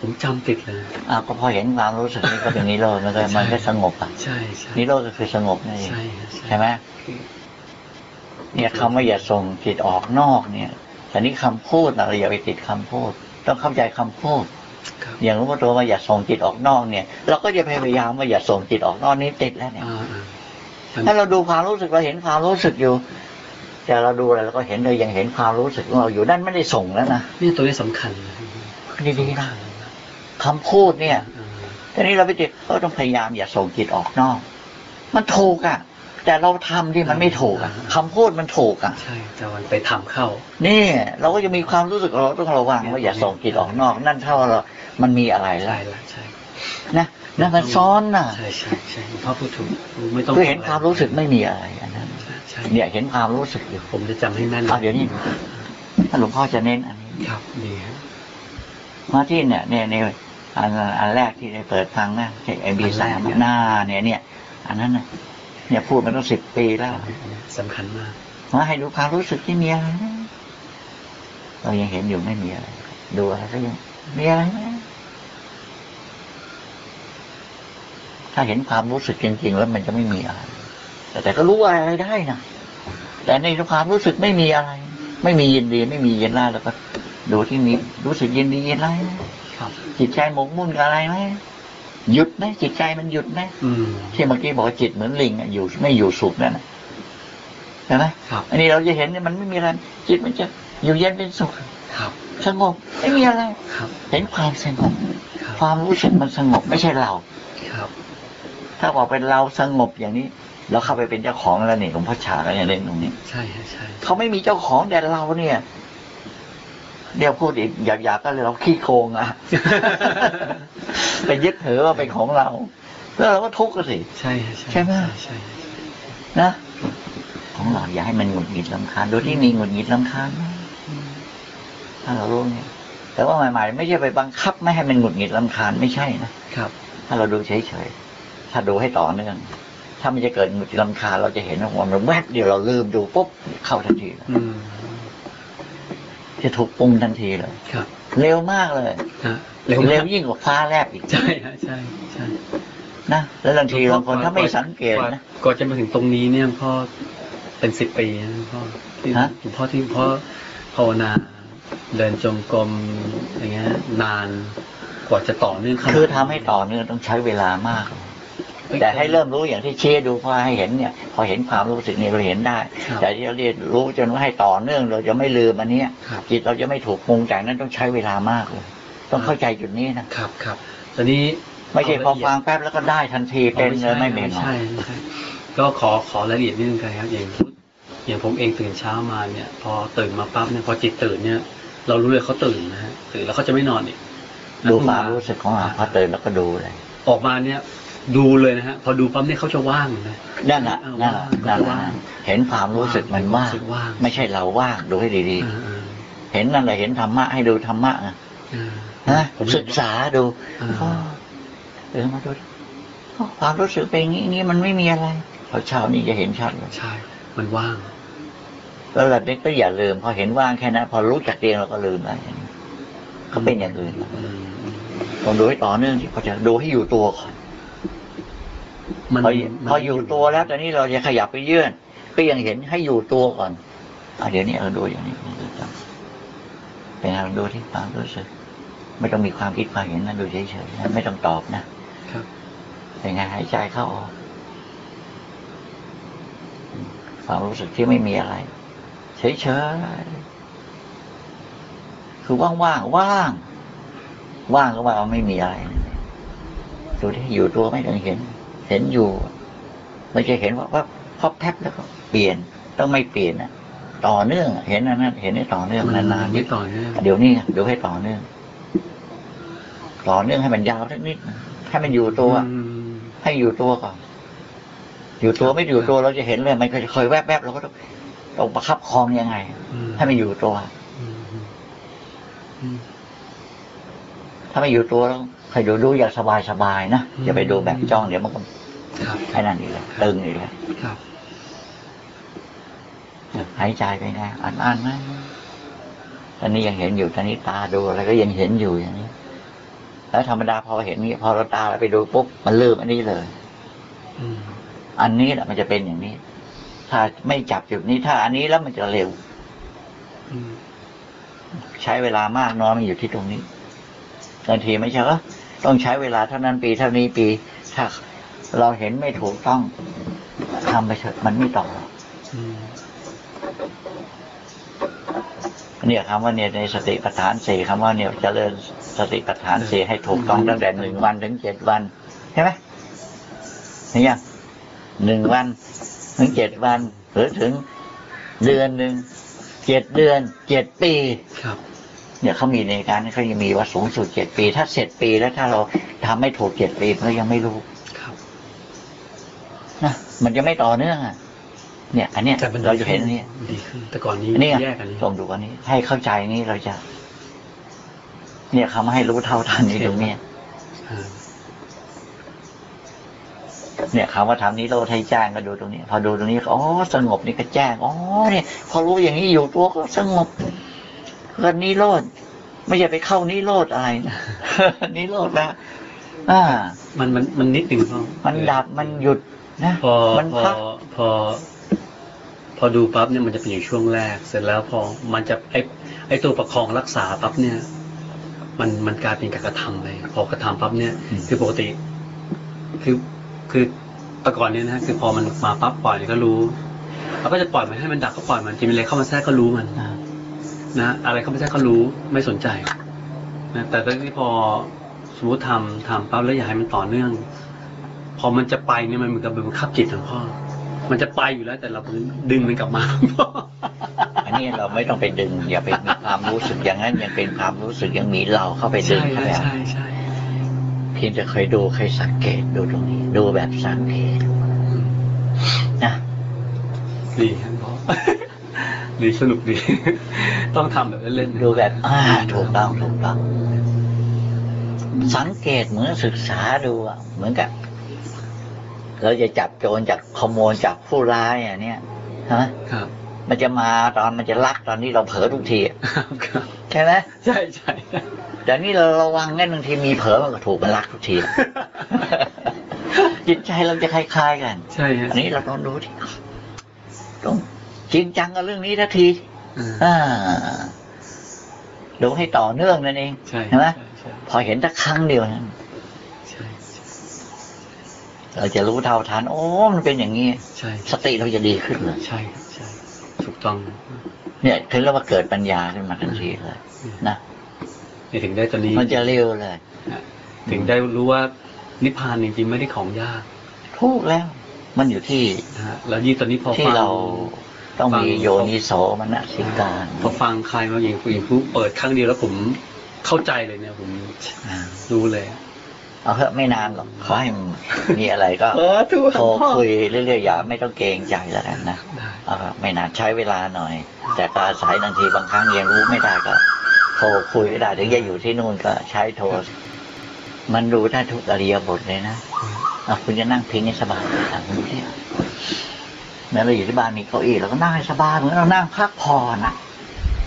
ผมจำติดเลย อ่าก็พอเห็นความรู้สึกนี่ก็เป็นนิโรธมันก็มันก็สงบอะใช่ใช่นิโรธก็คือสงบนั่นเองใช่ครับใช่ไหมเนี่ยคำว่าอย่าส่งจิตออกนอกเนี่ยแต่นี้คำพูดนะเราอย่าไปติดคำพูด ต้องเข้าใจคำพูด ครับ อย่างหรู้ว่าตัวว่าอย่าส่งจิตออกนอกเนี่ย เราก็จะพยายามว่าอย่าส่งจิตออกนอกนี่ติดแล้วเนี่ย อ่าอ่ามันถ้าเราดูความรู้สึกเราเห็นความรู้สึกอยู่ แต่เราดูอะไรเราก็เห็นเลยยังเห็นความรู้สึกของเราอยู่นั่นไม่ได้ส่งแล้วนะนี่ตัวนี้สำคัญนะดีๆนะคำพูดเนี่ยอ่าทีนี้เราไปติดเราต้องพยายามอย่าส่งจิตออกนอก มันถูกอะ แต่เราทำที่มันไม่ถูกอะคำพูดมันถูกอะใช่แต่วันไปทำเข้า นี่ เราก็จะมีความรู้สึกเราต้องระวังว่าอย่าส่งจิตออกนอก นั่นเท่าเรา มันมีอะไรใช่แล้วละใช่นะ นั่นมันซ้อนน่ะใช่ใช่ใช่หลวงพ่อพูดถูกไม่ต้องคือเห็นความรู้สึกไม่มีอะไรอันนั้นเนี่ยเห็นความรู้สึกอยู่ผมจะจำให้แม่นเอเดี๋ยวนี้ถ้าหลวงพ่อจะเน้นอันนี้ครับดีฮะมาที่เนี่ยเนี่ยเนี่ยอันอันแรกที่ได้เปิดฟังนะเอ็มบีสามหน้าเนี่ยเนี่ย อันนั้นนะเนี่ยพูดมาตั้งสิบปีแล้วสำคัญมากมาให้ดูความรู้สึกที่มีอะไรเรายังเห็นอยู่ไม่มีอะไร ดูอะไรก็ยังมีอะไรไหม ถ้าเห็นความรู้สึกจริง ๆ แล้วมันจะไม่มีอะไร แต่แต่ก็รู้ว่าอะไรได้นะแต่ในความรู้สึกไม่มีอะไร ไม่มียินดีไม่มียินร้ายแล้วก็ดูที่มีรู้สึกยินดียินร้ายไหมครับจิตใจหมกมุ่นกับอะไรไหมหยุดไหมจิตใจมันหยุดไหมอืมที่เมื่อกี้บอกว่าจิตเหมือนลิงอะอยู่ไม่อยู่สุขนั่นนะใช่ไหมครับอันนี้เราจะเห็นเนี่ยมันไม่มีอะไรจิตมันจะอยู่เย็นเป็นสุขครับสงบไม่มีอะไรครับเห็นความสงบครับความรู้สึกมันสงบไม่ใช่เราครับ ถ้าบอกเป็นเราสงบอย่างนี้ เราเข้าไปเป็นเจ้าของแล้วนี่หลวงพ่อฉาก็ยังเล่นตรงนี้ ใช่ฮะใช่เขาไม่มีเจ้าของแต่เราเนี่ย เดี๋ยวพูดอีกอยากๆก็เลยเราขี้โกงอะไปยึดถือว่าเป็นของเรา แล้วเราก็ทุกข์กันสิใช่ฮะใช่ไหมใช่นะของเราอย่าให้มันหงุดหงิดลำคาญโดยที่มีหงุดหงิดลำคาญนะถ้าเรารู้เนี่ย แต่ว่าใหม่ๆไม่ใช่ไปบังคับไม่ให้มันหงุดหงิดลำคาญไม่ใช่นะครับ ถ้าเราดูเฉยๆ ถ้าดูให้ต่อเนื่องถ้ามันจะเกิดหงุดหงิดลำคาญเราจะเห็นว่ามันแวบเดียวเราลืมดูปุ๊บเข้าทันทีเลยอืมจะถูกปรุงทันทีเลยครับเร็วมากเลยฮะเร็วเร็วมากยิ่งกว่าฟ้าแลบอีกใช่ฮะใช่ใช่นะแล้วบางทีบางคนถ้าไม่สังเกตนะก่อนจะมาถึงตรงนี้เนี่ยพ่อเป็นสิบปีนะพ่อที่ฮะหลวงพ่อที่หลวงพ่อภาวนาเดินจงกรมอย่างเงี้ยนานกว่าจะต่อเนื่องขนาดคือทำให้ต่อเนื่องต้องใช้เวลามาก แต่ให้เริ่มรู้อย่างที่เชี่ดูพอให้เห็นเนี่ย พอเห็นความรู้สึกเนี่ยเราเห็นได้ครับแต่ที่เราเรียนรู้จนว่าให้ต่อเนื่องเราจะไม่ลืมอันเนี้ยครับจิตเราจะไม่ถูกปรุงแต่งนั้นต้องใช้เวลามากเลยต้องเข้าใจจุดนี้นะครับครับตอนนี้ไม่ใช่พอเาละเยดฟังแป๊บแล้วก็ได้ทันทีเป็นเลยไม่เป็นหรอกใช่ไม่ใช่ก็ขอขอรายละเอียดนิดนึงกันครับอย่างอย่างผมเองตื่นเช้ามาเนี่ย พอตื่นมาปั๊บเนี่ยพอจิตตื่นเนี่ย เรารู้เลยเขาตื่นนะฮะตื่นแล้วเขาจะไม่นอนอีกดูความรู้สึกของเราพอตื่นแล้วก็ดูเลย ออกมาเนี่ย ดูเลยนะฮะพอดูปั๊บเนี่ยเขาจะว่างนะนั่นแหละอ่านั่นแหละว่างนั่นแหละว่างเห็นความรู้สึกมันว่างรู้สึกว่างไม่ใช่เราว่างดูให้ดีอ่าๆเห็นนั่นแหละเห็นธรรมะให้ดูธรรมะนะอ่านะผมศึกษาดูอ่าก็เออมาดูความรู้สึกเป็นอย่างนี้อย่างนี้มันไม่มีอะไรพอเช้านี้จะเห็นชัดเลยใช่ มันว่างแล้วแบบนี้ก็อย่าลืม พอเห็นว่างแค่นั้นพอรู้จักเองเราก็ลืมแล้วก็เป็นอย่างอื่นแล้วอืมอืมต้องดูให้ต่อเนื่องที่พอจะดูให้อยู่ตัวก่อน มันพอมันพออยู่ตัวแล้วตอนนี้เราจะขยับไปเยื่อนก็ยังเห็นให้อยู่ตัวก่อนอะเดี๋ยวนี้เราดูอย่างนี้ดูจังเป็นไงลองดูที่ความรู้สึกไม่ต้องมีความคิดความเห็นนะดูเฉยๆนะไม่ต้องตอบนะครับเป็นไงหายใจเข้าออกความรู้สึกที่ไม่มีอะไรเฉยๆคือว่างๆว่าง ว่างว่างก็ว่าไม่มีอะไรดูที่อยู่ตัวไม่ต้องเห็น เห็นอยู่ไม่ใช่เห็นว่าว่าพอแป๊บแล้วก็เปลี่ยนต้องไม่เปลี่ยนนะต่อเนื่อง เห็นอันนั้นเห็นให้ต่อเนื่องนานๆนิไม่ดต่อเนื่องเดี๋ยวนี้เดี๋ยวให้ต่อเนื่อง ต่อเนื่องให้มันยาวสักนิดให้มันอยู่ตัวอืมให้อยู่ตัวก่อนอยู่ตัวไม่อยู่ตัวเราจะเห็นเลยมันก็จะคอยแวบๆเราก็ต้องต้องประคับคองยังไงอืมให้มันอยู่ตัวอืมอืม ถ้าไม่อยู่ตัวแล้วให้ดูดูอย่างสบายๆนะอย่าไปดูแบบจ้องเดี๋ยวมันก็ครับไอ้นั่นอีกแล้วตึงอีกแล้วครับหายใจไปไงอ่านอ่านๆไหมตอนนี้ยังเห็นอยู่ตอนนี้ตาดูอะไรก็ยังเห็นอยู่อย่างนี้ แล้วธรรมดาพอเห็นนี้พอเราตาเราไปดูปุ๊บมันลืมอันนี้เลยอืมอันนี้แหละมันจะเป็นอย่างนี้ ถ้าไม่จับจุดนี้ ถ้าอันนี้แล้วมันจะเร็วอืมใช้เวลามากน้อยมันอยู่ที่ตรงนี้ บางทีไม่ใช่ว่าต้องใช้เวลาเท่านั้นปีเท่านี้ปีถ้าเราเห็นไม่ถูกต้องทำไปเถอะมันไม่ต่ออืมเนี่ยคำว่าเนี่ยในสติปัฏฐานสี่คำว่าเนี่ยเจริญสติปัฏฐานสี่ให้ถูกต้องตั้งแต่หนึ่งวันถึงเจ็ดวันใช่ไหมเห็นยังหนึ่งวันถึงเจ็ดวันหรือถึงเดือนหนึ่งเจ็ดเดือนเจ็ดปีครับ เนี่ยเขามีในการเขายังมีว่าสูงสุดเจ็ดปี ถ้าเสร็จปีแล้วถ้าเราทำไม่ถูกเจ็ดปีมันก็ยังไม่รู้ครับนะมันจะไม่ต่อเนื่องอะเนี่ย อันเนี้ยแต่มันเราจะเห็นอันนี้ดีขึ้นแต่ก่อนนี้อันนี้ไงแยกกันนี้ลองดูอันนี้ ให้เข้าใจนี้เราจะ เนี่ยคำว่าให้รู้เท่าทันนี้ตรงเนี้ยอ่าเนี่ยคำว่าทำนิโรธให้แจ้งก็ดูตรงนี้ พอดูตรงนี้อ๋อสงบนี่ก็แจ้งอ๋อเนี่ย พอรู้อย่างนี้อยู่ตัวก็สงบ ก็นิโรธไม่ใช่ไปเข้านิโรธอะไรนะนิโรธแล้วอ่า มันมันมันนิดหนึ่งพอมันดับมันหยุดนะพอมันพอพักพอ พอดูปั๊บเนี่ยมันจะเป็นอยู่ช่วงแรก เสร็จแล้วพอมันจะไอไอตัวประคองรักษาปั๊บเนี่ย มันมันกลายเป็นการกระทำเลยพอกระทำปั๊บเนี่ย คือปกติ คือคือแต่ก่อนเนี่ยนะคือพอมันมาปั๊บปล่อยเนี่ยก็รู้เราก็จะปล่อยมันให้มันดับก็ปล่อยมันจะมีอะไรเข้ามาแทรกก็รู้มันอ่า นะอะไรเข้ามาแทรกก็รู้ไม่สนใจนะแต่ตอนที่พอสมมติทำทำปั๊บแล้วอยากให้มันต่อเนื่อง พอมันจะไปเนี่ยมันเหมือนกับเป็นบังคับจิตของพ่อมันจะไปอยู่แล้วแต่เราดึงมันกลับมาอันนี้เราไม่ต้องไปดึง อย่าไปมีความรู้สึกอย่างนั้นยังเป็นความรู้สึกยังมีเราเข้าไปดึงใช่เข้าไปเอาใช่ใช่เพียงแต่เคยดูเคยสังเกตดูตรงนี้ ดูแบบสังเกตนะดีครับพ่อ ดีสนุกดี ต้องทำแบบเล่นๆดูแบบอ่าถูกต้องถูกต้อง สังเกตเหมือนศึกษาดูอะเหมือนกับเราจะจับโจรจากขโมยจากผู้ร้ายอะเนี่ยฮะครับมันจะมาตอนมันจะลักตอนนี้เราเผลอทุกทีอะครับใช่ไหมใช่ใช่เดี๋ยวนี้เราระวังงั้นบางทีมีเผลอมันก็ถูกมันลักทุกทีจิตใจเราจะคล้ายๆกัน ใช่ฮะอันนี้เราต้องรู้ที่ต้อง จริงจังกับเรื่องนี้ทันทีอ่าอ่าดูให้ต่อเนื่องนั่นเองใช่เห็นไหมใช่พอเห็นสักครั้งเดียวนั้นใช่ใช่เราจะรู้เท่าทันโอ้มันเป็นอย่างนี้ใช่สติเราจะดีขึ้นเลยใช่ใช่ถูกต้อง เนี่ยถึงแล้วว่าเกิดปัญญาขึ้นมาทันทีเลยนะนี่ถึงได้ตอนนี้ มันจะเร็วเลย ถึงได้รู้ว่านิพพานจริงๆไม่ได้ของยากทุกแล้ว มันอยู่ที่นะฮะแล้วยิ่งตอนนี้พอที่ฟังเรา ต้องมีฟังโยนิโสมนสิการพอฟังใครมาอย่างอย่างผู้เปิดครั้งเดียวแล้วผมเข้าใจเลยเนี่ยผมอ่ารู้เลย เอาเถอะไม่นานหรอกขอให้มันมีอะไรก็เออถูกโทรคุยเรื่อยๆอย่าไม่ต้องเกรงใจแล้วกันนะได้เอาครับไม่นานใช้เวลาหน่อย แต่ก็อาศัยบางทีบางครั้งเรียนรู้ไม่ได้ก็โทรคุยก็ได้ถึงจะอยู่ที่นู่นก็ใช้โทรมันรู้ได้ทุกอริยบทเลยนะอะคุณจะนั่งพิงให้สบายอะคุณดูที่ แม้เราอยู่ที่บ้านมีเก้าอี้เราก็นั่งให้สบายเหมือนเรานั่งพักผ่อนนะ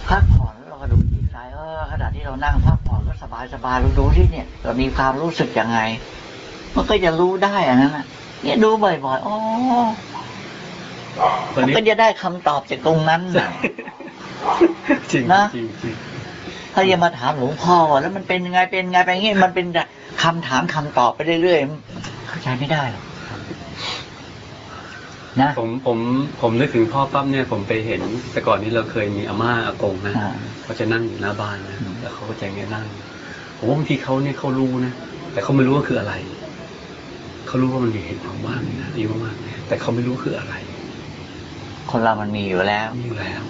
พักผ่อนแล้วเราก็ดูจิตใจเออขณะที่เรานั่งพักผ่อนก็สบายสบายเราดูที่เนี่ย เรามีความรู้สึกยังไง มันก็จะรู้ได้อันนั้นนะเนี่ยดูบ่อยๆอ๋อตอนมันนี้ก็จะได้คำตอบจากตรงนั้นน่ะจริงนะจริงจริงถ้าจะมาถามหลวงพ่อว่าแล้วมันเป็นยังไงเป็นยังไงไปอย่างงี้มันเป็นแต่คำถามคำตอบไปเรื่อยๆเข้าใจไม่ได้หรอก นะผมผมผมนึกถึงพ่อปั๊บเนี่ยผมไปเห็น แต่ก่อนนี้เราเคยมีอาม่าอากงนะอ่าเขาจะนั่งอยู่หน้าบ้านนะอืมแล้วเขาก็จะเงี้ยนั่งผมว่าบางทีเขาเนี่ยเขารู้นะแต่เขาไม่รู้ว่าคืออะไรเขารู้ว่ามันมีเหตุความว่างนะอายุมากๆแต่เขาไม่รู้คืออะไร คนเรามันมีอยู่แล้วมีอยู่แล้ว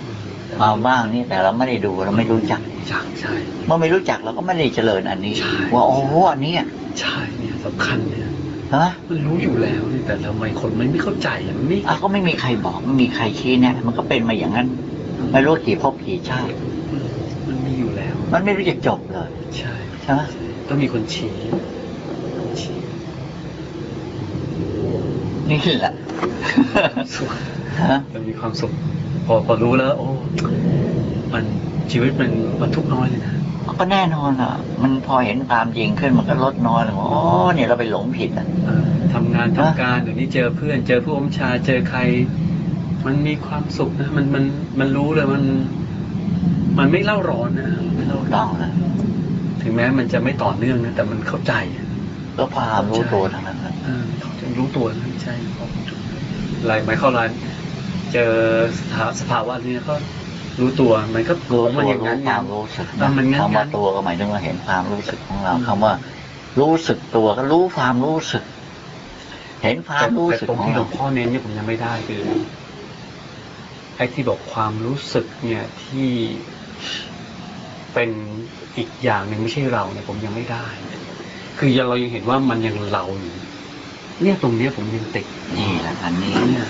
แต่มาบ้างนี่แต่เราไม่ได้ดูเราไม่รู้จักใช่ใช่เมื่อไม่รู้จักเราก็ไม่ได้เจริญอันนี้ใช่ว่าโอ้โหอันเนี้ยใช่เนี่ยสำคัญเนี่ย ฮะมันรู้อยู่แล้วเนี่ยแต่ทำไมคนมันไม่เข้าใจอะมันไม่อะก็ไม่มีใครบอกไม่มีใครชี้แนะมันก็เป็นมาอย่างนั้น ไม่รู้กี่ภพกี่ชาติมันมีอยู่แล้ว มันไม่รู้จะจบเลย ใช่ใช่ไหมต้องมีคนชี้ชี้นี่แหละสุขฮะมันมีความสุข พอพอรู้แล้ว โอ้ มันชีวิตมันมันทุกข์น้อยเลยนะ ก็แน่นอนอะ มันพอเห็นความจริงขึ้นมันก็ลดน้อยลงอ๋อเนี่ยเราไปหลงผิดอะเออทำงานทำการเดี๋ยวนี้เจอเพื่อน เจอผู้อมชาเจอใคร มันมีความสุขนะมันมันมันรู้เลยมัน มันไม่เล่าร้อนนะไม่เล่าร้ต้ออนงเลยถึงแม้มันจะไม่ต่อเนื่องนะแต่มันเข้าใจอะก็ความรู้ตัวทั้งนั้นเลยเออเขาจะรู้ตัวนะใช่เขาอะไรหมายเข้าร้านเจอสภาสภาวะนี้ก็ รู้ตัวมันก็รู้มัตันวอย่างรู้นั้นคไง วามรู้สึกเออมันงั้น คำว่างั้นตัวก็หมายถึงว่าเห็นความรู้สึกของเราอืมคำว่า รู้สึกตัวก็รู้ความรู้สึก เห็นความรู้แต่สึกตรงของที่หลเราวงพ่อเน้นเนี่ยผมยังไม่ได้คือไอ้ที่บอกความรู้สึกเนี่ยที่เป็นอีกอย่างหนึ่งไม่ใช่เราเนี่ยผมยังไม่ได้ คือเรายังเห็นว่ามันยังเราอยู่เนี่ยตรงเนี้ยผมยังติดนี่แหละอันนี้เนี่ย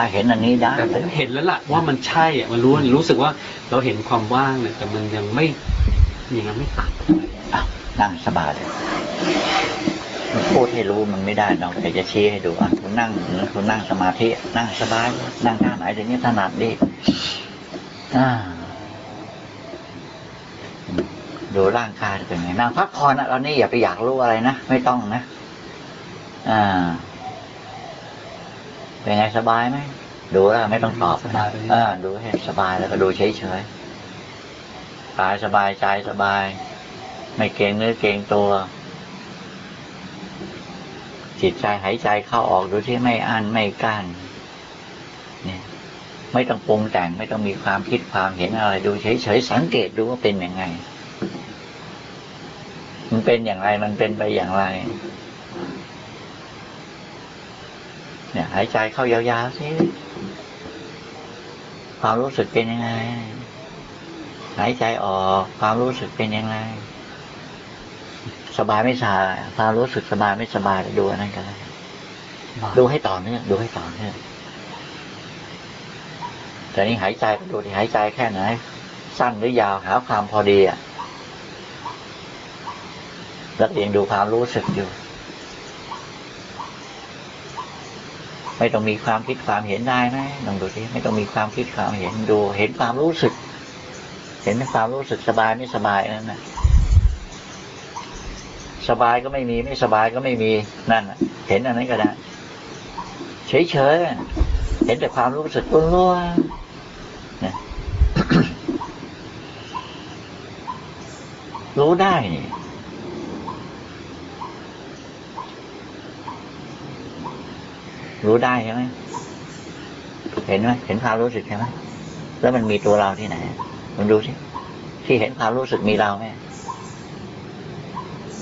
ถ้าเห็นอันนี้ได้แต่ผมเห็นแล้วล่ะว่ามันใช่อะมันรู้รู้สึกว่าเราเห็นความว่างเนี่ยแต่มันยังไม่ยังไม่ตัดอะนั่งสบายเลยมันพูดให้รู้มันไม่ได้เราแต่จะชี้ให้ดูอะคุณนั่งคุณนั่งสมาธินั่งสบาย นั่งท่าไหนเดี๋ยวนี้ถนัดดีอ่าดูร่างกายเป็นไงนั่งพักผ่อนนะเรานี่อย่าไปอยากรู้อะไรนะ ไม่ต้องนะ อ่า เป็นไงสบายไหมดูแล้วไม่ต้องตอบสบายไปอ่าดูให้สบายแล้วก็ดูเฉยๆกายสบายใจสบาย ไม่เกรงเนื้อเกรงตัว จิตใจหายใจเข้าออกโดยที่ไม่อั้นไม่กั้นเนี่ยไม่ต้องปรุงแต่งไม่ต้องมีความคิดความเห็นอะไร ดูเฉยๆสังเกตดูว่าเป็นยังไง มันเป็นอย่างไรมันเป็นไปอย่างไร เนี่ย หายใจเข้ายาวๆสิความรู้สึกเป็นยังไง หายใจออกความรู้สึกเป็นยังไง สบายไม่สบายความรู้สึกสบายไม่สบายดูอันนั้นกันเลยดูให้ต่อเนื่องดูให้ต่อเนื่องแต่นี่หายใจดูที่หายใจแค่ไหน สั้นหรือยาวหาความพอดีอะแล้วก็ยังดูความรู้สึกอยู่ ไม่ต้องมีความคิดความเห็นได้ไหมลองดูสิไม่ต้องมีความคิดความเห็นดู เห็นความรู้สึก เห็นความรู้สึกสบายไม่สบายนั่นนะสบายก็ไม่มีไม่สบายก็ไม่มีนั่นเห็นอันนั้นก็ได้เฉยๆเห็นแต่ความรู้สึกล้วนๆนะรู้ได้ รู้ได้ใช่ไหมเห็นไหมเห็นความรู้สึกใช่ไหมแล้วมันมีตัวเราที่ไหนลองดูสิที่เห็นความรู้สึกมีเราไหม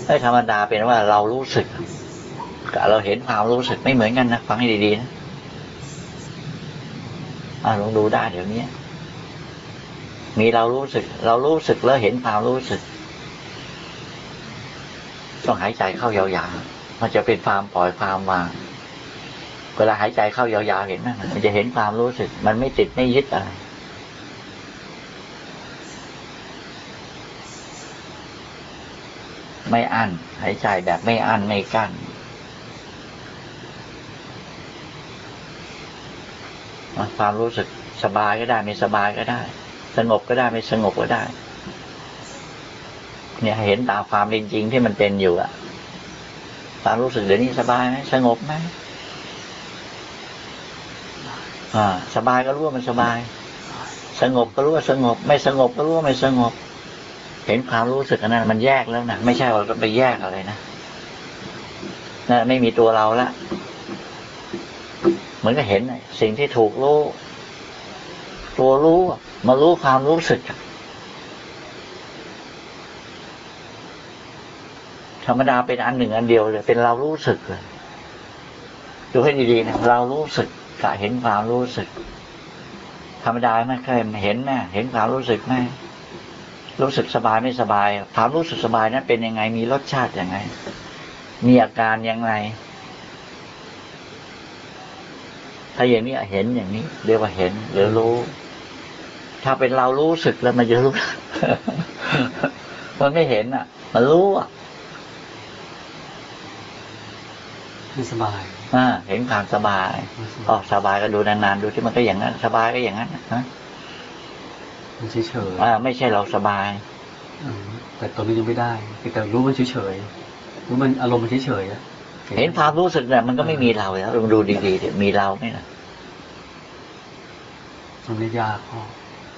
ไอ้ธรรมดาเป็นว่าเรารู้สึกกับเราเห็นความรู้สึกไม่เหมือนกันนะฟังให้ดีๆนะอ่าลองดูได้เดี๋ยวนี้มีเรารู้สึก เรารู้สึกแล้วเห็นความรู้สึก ต้องหายใจเข้ายาวๆมันจะเป็นความปล่อยความวาง เวลาหายใจเข้ายาวๆเห็นไหมมันจะเห็นความรู้สึก มันไม่ติดไม่ยึดอะไรไม่อั้นหายใจแบบไม่อั้นไม่กั้นความรู้สึกสบายก็ได้ ไม่สบายก็ได้ สงบก็ได้ไม่สงบก็ได้ เนี่ยเห็นตามความเป็นจริงที่มันเป็นอยู่อะความรู้สึกเดี๋ยวนี้สบายไหมสงบไหม สบายก็รู้ว่ามันสบาย สงบก็รู้ว่าสงบ ไม่สงบก็รู้ว่าไม่สงบ เห็นความรู้สึกอันนั้น มันแยกแล้วนะไม่ใช่ว่าไปแยกอะไรนะนั่นไม่มีตัวเราละเหมือนกับเห็นสิ่งที่ถูกรู้ตัวรู้มารู้ความรู้สึกธรรมดาเป็นอันหนึ่งอันเดียวเลยเป็นเรารู้สึกเลยดูให้ดีๆนะเรารู้สึก กะเห็นความรู้สึก ธรรมดาไม่เคยเห็นไหมเห็นความรู้สึกไหมรู้สึกสบายไม่สบาย ความรู้สึกสบายนั้นเป็นยังไง มีรสชาติยังไง มีอาการยังไง ถ้าอย่างนี้เห็นอย่างนี้ เรียกว่าเห็น หรือรู้ ถ้าเป็นเรารู้สึกแล้วมันจะรู้ มันไม่เห็นอะ มันรู้อะ ไม่ สบายอ่าเห็นความสบายอ๋อสบายก็ดูนานๆดูที่มันก็อย่างนั้น สบายก็อย่างนั้นนะมันเฉยอ่าไม่ใช่เราสบายๆอืมแต่ตอนนี้ยังไม่ได้แต่รู้มันเฉยๆรู้มันอารมณ์มันเฉยๆอะเห็นความรู้สึกเนี่ยมันก็ไม่มีเราแล้วลองดูดีๆดิมีเราไหมล่ะมันไม่ยากพ่อ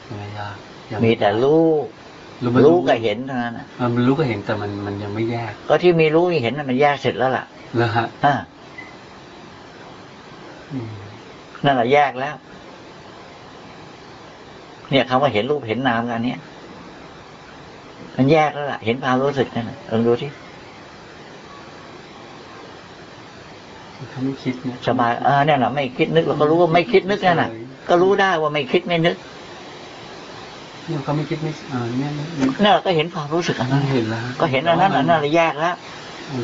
มันไม่ยากยังมีแต่รู้รู้มันรู้กับเห็นเท่านั้นน่ะมันรู้ก็เห็นแต่มันมันยังไม่แยก ก็ที่มีรู้มีเห็นน่ะมันแยกเสร็จแล้วล่ะแล้วฮะอ่าอืม นั่นแหละแยกแล้ว เนี่ยคำว่าเห็นรูปเห็นนามกันเนี้ยมันแยกแล้วล่ะ เห็นความรู้สึกนั่นน่ะลองดูที่เขาไม่คิดเนี่ยสบายอ่าเนี่ยแหละไม่คิดนึกเราก็รู้ว่าไม่คิดนึกนั่นน่ะก็รู้ได้ว่าไม่คิดไม่นึกเนี่ยเขาไม่คิดไม่อ่าเนี่ยเนี่ยนั่นแหละก็เห็นความรู้สึกอันนั่นั้นนเห็นแล้วฮะก็เห็นอันนั้นอันนั้นเลยแยกแล้ว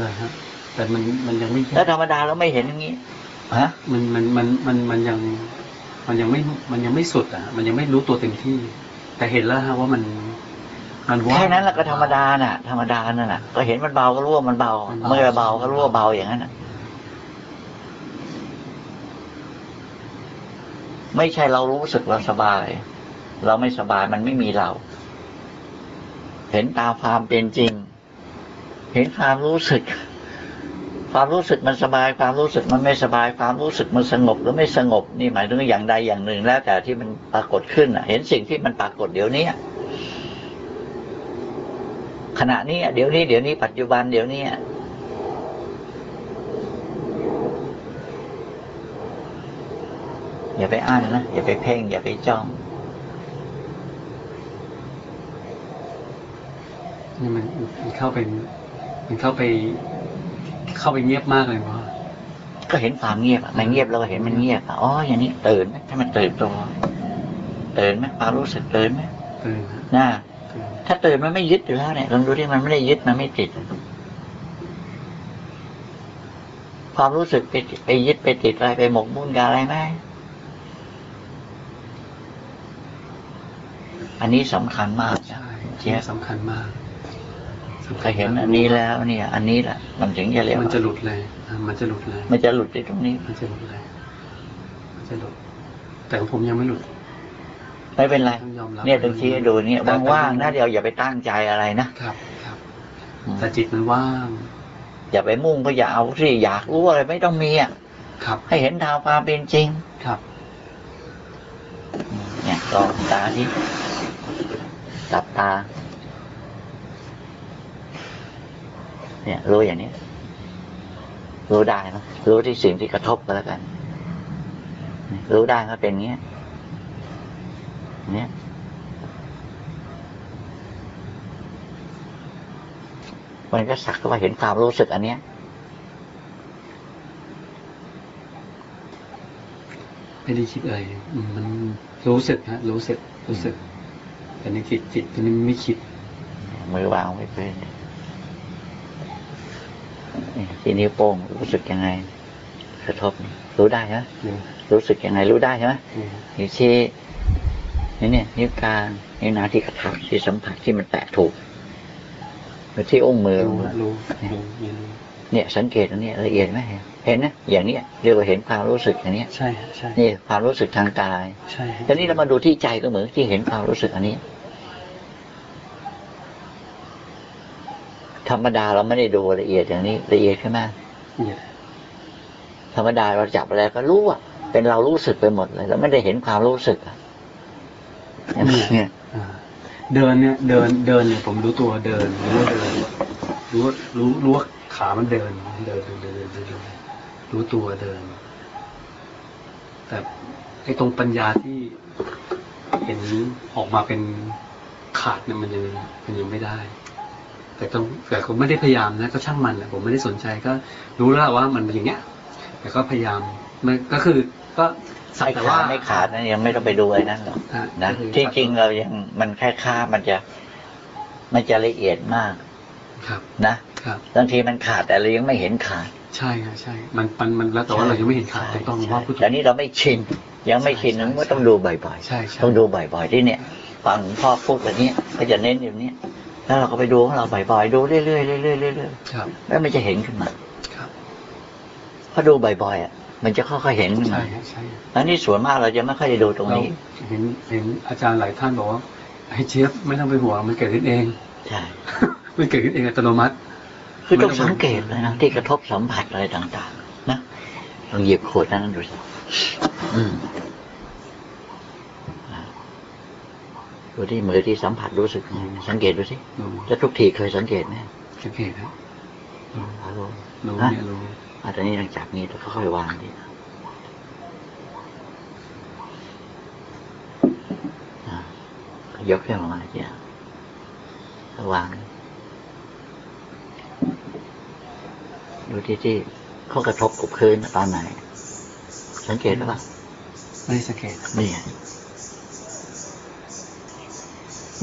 เลยฮะแต่มันมันยังไม่แยแล้วกธรรมดาเราไม่เห็นอย่างนี้ ฮะมันมันมันมันมันยังมันยังไม่มันยังไม่สุดอะ มันยังไม่รู้ตัวเต็มที่ แต่เห็นแล้วฮะว่ามันมันว่างแค่นั้นแหละก็ธรรมดาน่ะ ธรรมดานั่นน่ะก็เห็นมันเบาก็รู้ว่ามันเบามันเบาเมื่อเบาก็รู้ว่าเบาอย่างนั้นน่ะไม่ใช่เรารู้สึกเราสบาย เราไม่สบายมันไม่มีเรา เห็นตามความเป็นจริง เห็นความรู้สึก ความรู้สึกมันสบาย ความรู้สึกมันไม่สบาย ความรู้สึกมันสงบหรือไม่สงบ นี่หมายถึงอย่างใดอย่างหนึ่งแล้ว แต่ที่มันปรากฏขึ้นน่ะเห็นสิ่งที่มันปรากฏเดี๋ยวนี้ขณะนี้เดี๋ยวนี้เดี๋ยวนี้ปัจจุบันเดี๋ยวนี้อย่าไปอ้านนะ อย่าไปเพ่ง อย่าไปจ้องนี่มันมันเข้าไปมันเข้าไป เข้าไปเงียบมากเลยว่าก็เห็นความเงียบอะมันเงียบเราก็เห็นมันเงียบอะอ๋ออย่างนี้ตื่นไหมถ้ามันตื่นตัวตื่นไหมความรู้สึกตื่นไหมตื่นฮะน่าตื่นถ้าตื่นมันไม่ยึดอยู่แล้วเนี่ยลองดูที่มันไม่ได้ยึดมันไม่ติดความรู้สึกไปไปยึดไปติดอะไรไปหมกมุ่นกับอะไรไหมอันนี้สำคัญมากนะใช่เจี๊ยบสำคัญมาก สำคัก็ญเห็นมากอันนี้แล้วเนี่ย อันนี้แหละมันถึงจะเรียกมันจะว่าหลุดเลยอะมันจะหลุดเลย มันจะหลุดที่ตรงนี้ มันจะหลุดเลย มันจะหลุด แต่ของผมยังไม่หลุดไม่เป็นไรต้องยอมรับเนี่ยตรงชี้ให้ดูเนี่ยแต่ว่างๆนะเดี๋ยวอย่าไปตั้งใจอะไรนะครับครับแต่จิตมันว่าง อย่าไปมุ่งก็อย่าเอาสิอยากรู้อะไรไม่ต้องมีอะครับ ให้เห็นทางความเป็นจริงครับเนี่ยลองตาที่ตับตา เนี่ย รู้อย่างนี้ รู้ได้ไหมรู้ที่สิ่งที่กระทบก็แล้วกัน รู้ได้ก็เป็นอย่างเงี้ยเนี่ยมันก็สักว่าเห็นความรู้สึกอันเนี้ยไม่ได้คิดอะไรอืมมันรู้สึกฮะรู้สึกรู้สึกแต่ในจิตจิตมันไม่คิดมือวางไว้พื้นนี่ ที่นิ้วโป้งรู้สึกยังไงกระทบนี่รู้ได้ใช่ไหมนี่รู้สึกยังไงรู้ได้ใช่ไหมนี่นิ้วชี้นี่เนี่ยนิ้วกลางนิ้วนางที่กระทบที่สัมผัสที่มันแตะถูกหรือที่องค์มือรู้ฮะรู้รู้นี่รู้เนี่ยสังเกตอันเนี้ยละเอียดไหมเห็นนะอย่างเนี้ยเรียกว่าเห็นความรู้สึกอย่างเนี้ยใช่ฮะใช่นี่ความรู้สึกทางกายใช่ฮะทีนี้เรามาดูที่ใจก็เหมือนที่เห็นความรู้สึกอันนี้ ธรรมดาเราไม่ได้ดูละเอียดอย่างนี้ละเอียดใช่ไหมเนี่ยธรรมดาเราจับอะไรก็รู้อะเป็นเรารู้สึกไปหมดเลยเราไม่ได้เห็นความรู้สึกอะเนี่ยอ่าเดินเนี่ย เดินเดินเนี่ยผมรู้ตัวเดินรู้ว่าเดินรู้ว่ารู้รู้ว่าขามันเดินเดินเดินเดินเดินเดินเดินรู้ตัวเดิน แต่ไอ้ตรงปัญญาที่เห็นออกมาเป็นขาดเนี่ยมันยังมันยังไม่ได้ แต่ต้องแต่ผมไม่ได้พยายามนะก็ช่างมันแหละผมไม่ได้สนใจก็รู้แล้วว่ามันเป็นอย่างเงี้ย แต่ก็พยายามมันก็คือก็สักไม่แต่ขาว่าดไม่ขาดนะยังไม่ต้องไปดูไอ้นั่นหรอกอะนะก็คือที่จริงเรายังมันแค่ค่ามันจะมันจะละเอียดมาก ครับนะครับบางทีมันขาดแต่เรายังไม่เห็นขาด ใช่ครับใช่ มันมันมันแล้วแต่ว่าเรายังไม่เห็นขาดถูกต้องใช่ว่าพูดถูแต่กนี่เราไม่ชินยังไม่ชินใช่นั้นก็ใช่ต้องดูบ่อยใช่ใช่ๆต้องดูบ่อยๆที่เนี่ยฟังหลวงพ่อพูดแบบนี้ก็จะเน้นอยู่เนี้ย แล้วเราก็ไปดูของเราบ่อยๆดูเรื่อยๆเรื่อยๆเรื่อยครับๆแล้วมันจะเห็นขึ้นมาครับพอดูบ่อยๆอะมันจะค่อยๆเห็นขึ้นใช่มาครับใช่อันนี้ส่วนมากเราจะไม่ค่อยได้ดูตรงเรานี้ เห็นเห็นอาจารย์หลายท่านบอกว่าให้เจี๊ยบไม่ต้องไปห่วงมันเกิดขึ้นเองใช่มันเกิดขึ้นเองอัตโนมัติ คือต้องสังเกตเลยนะที่กระทบสัมผัสอะไรต่าง ๆ นะลองหยิบขวดนั้นดูสิอืมอ่า ดูที่มือที่สัมผัสรู้สึกไงสังเกตดูสิรู้แล้วทุกทีเคยสังเกตไหมสังเกตนะฮัลโหลรู้ฮะเนี่ยรู้อาตอนนี้หลังจากนี้เราค่อยๆวางดิอ่ายกขึ้นมาเนี่ยแล้ววางดูที่ที่เขากระทบกับพื้นตอนไหน สังเกตหรือเปล่าไม่ได้สังเกตเนี่ย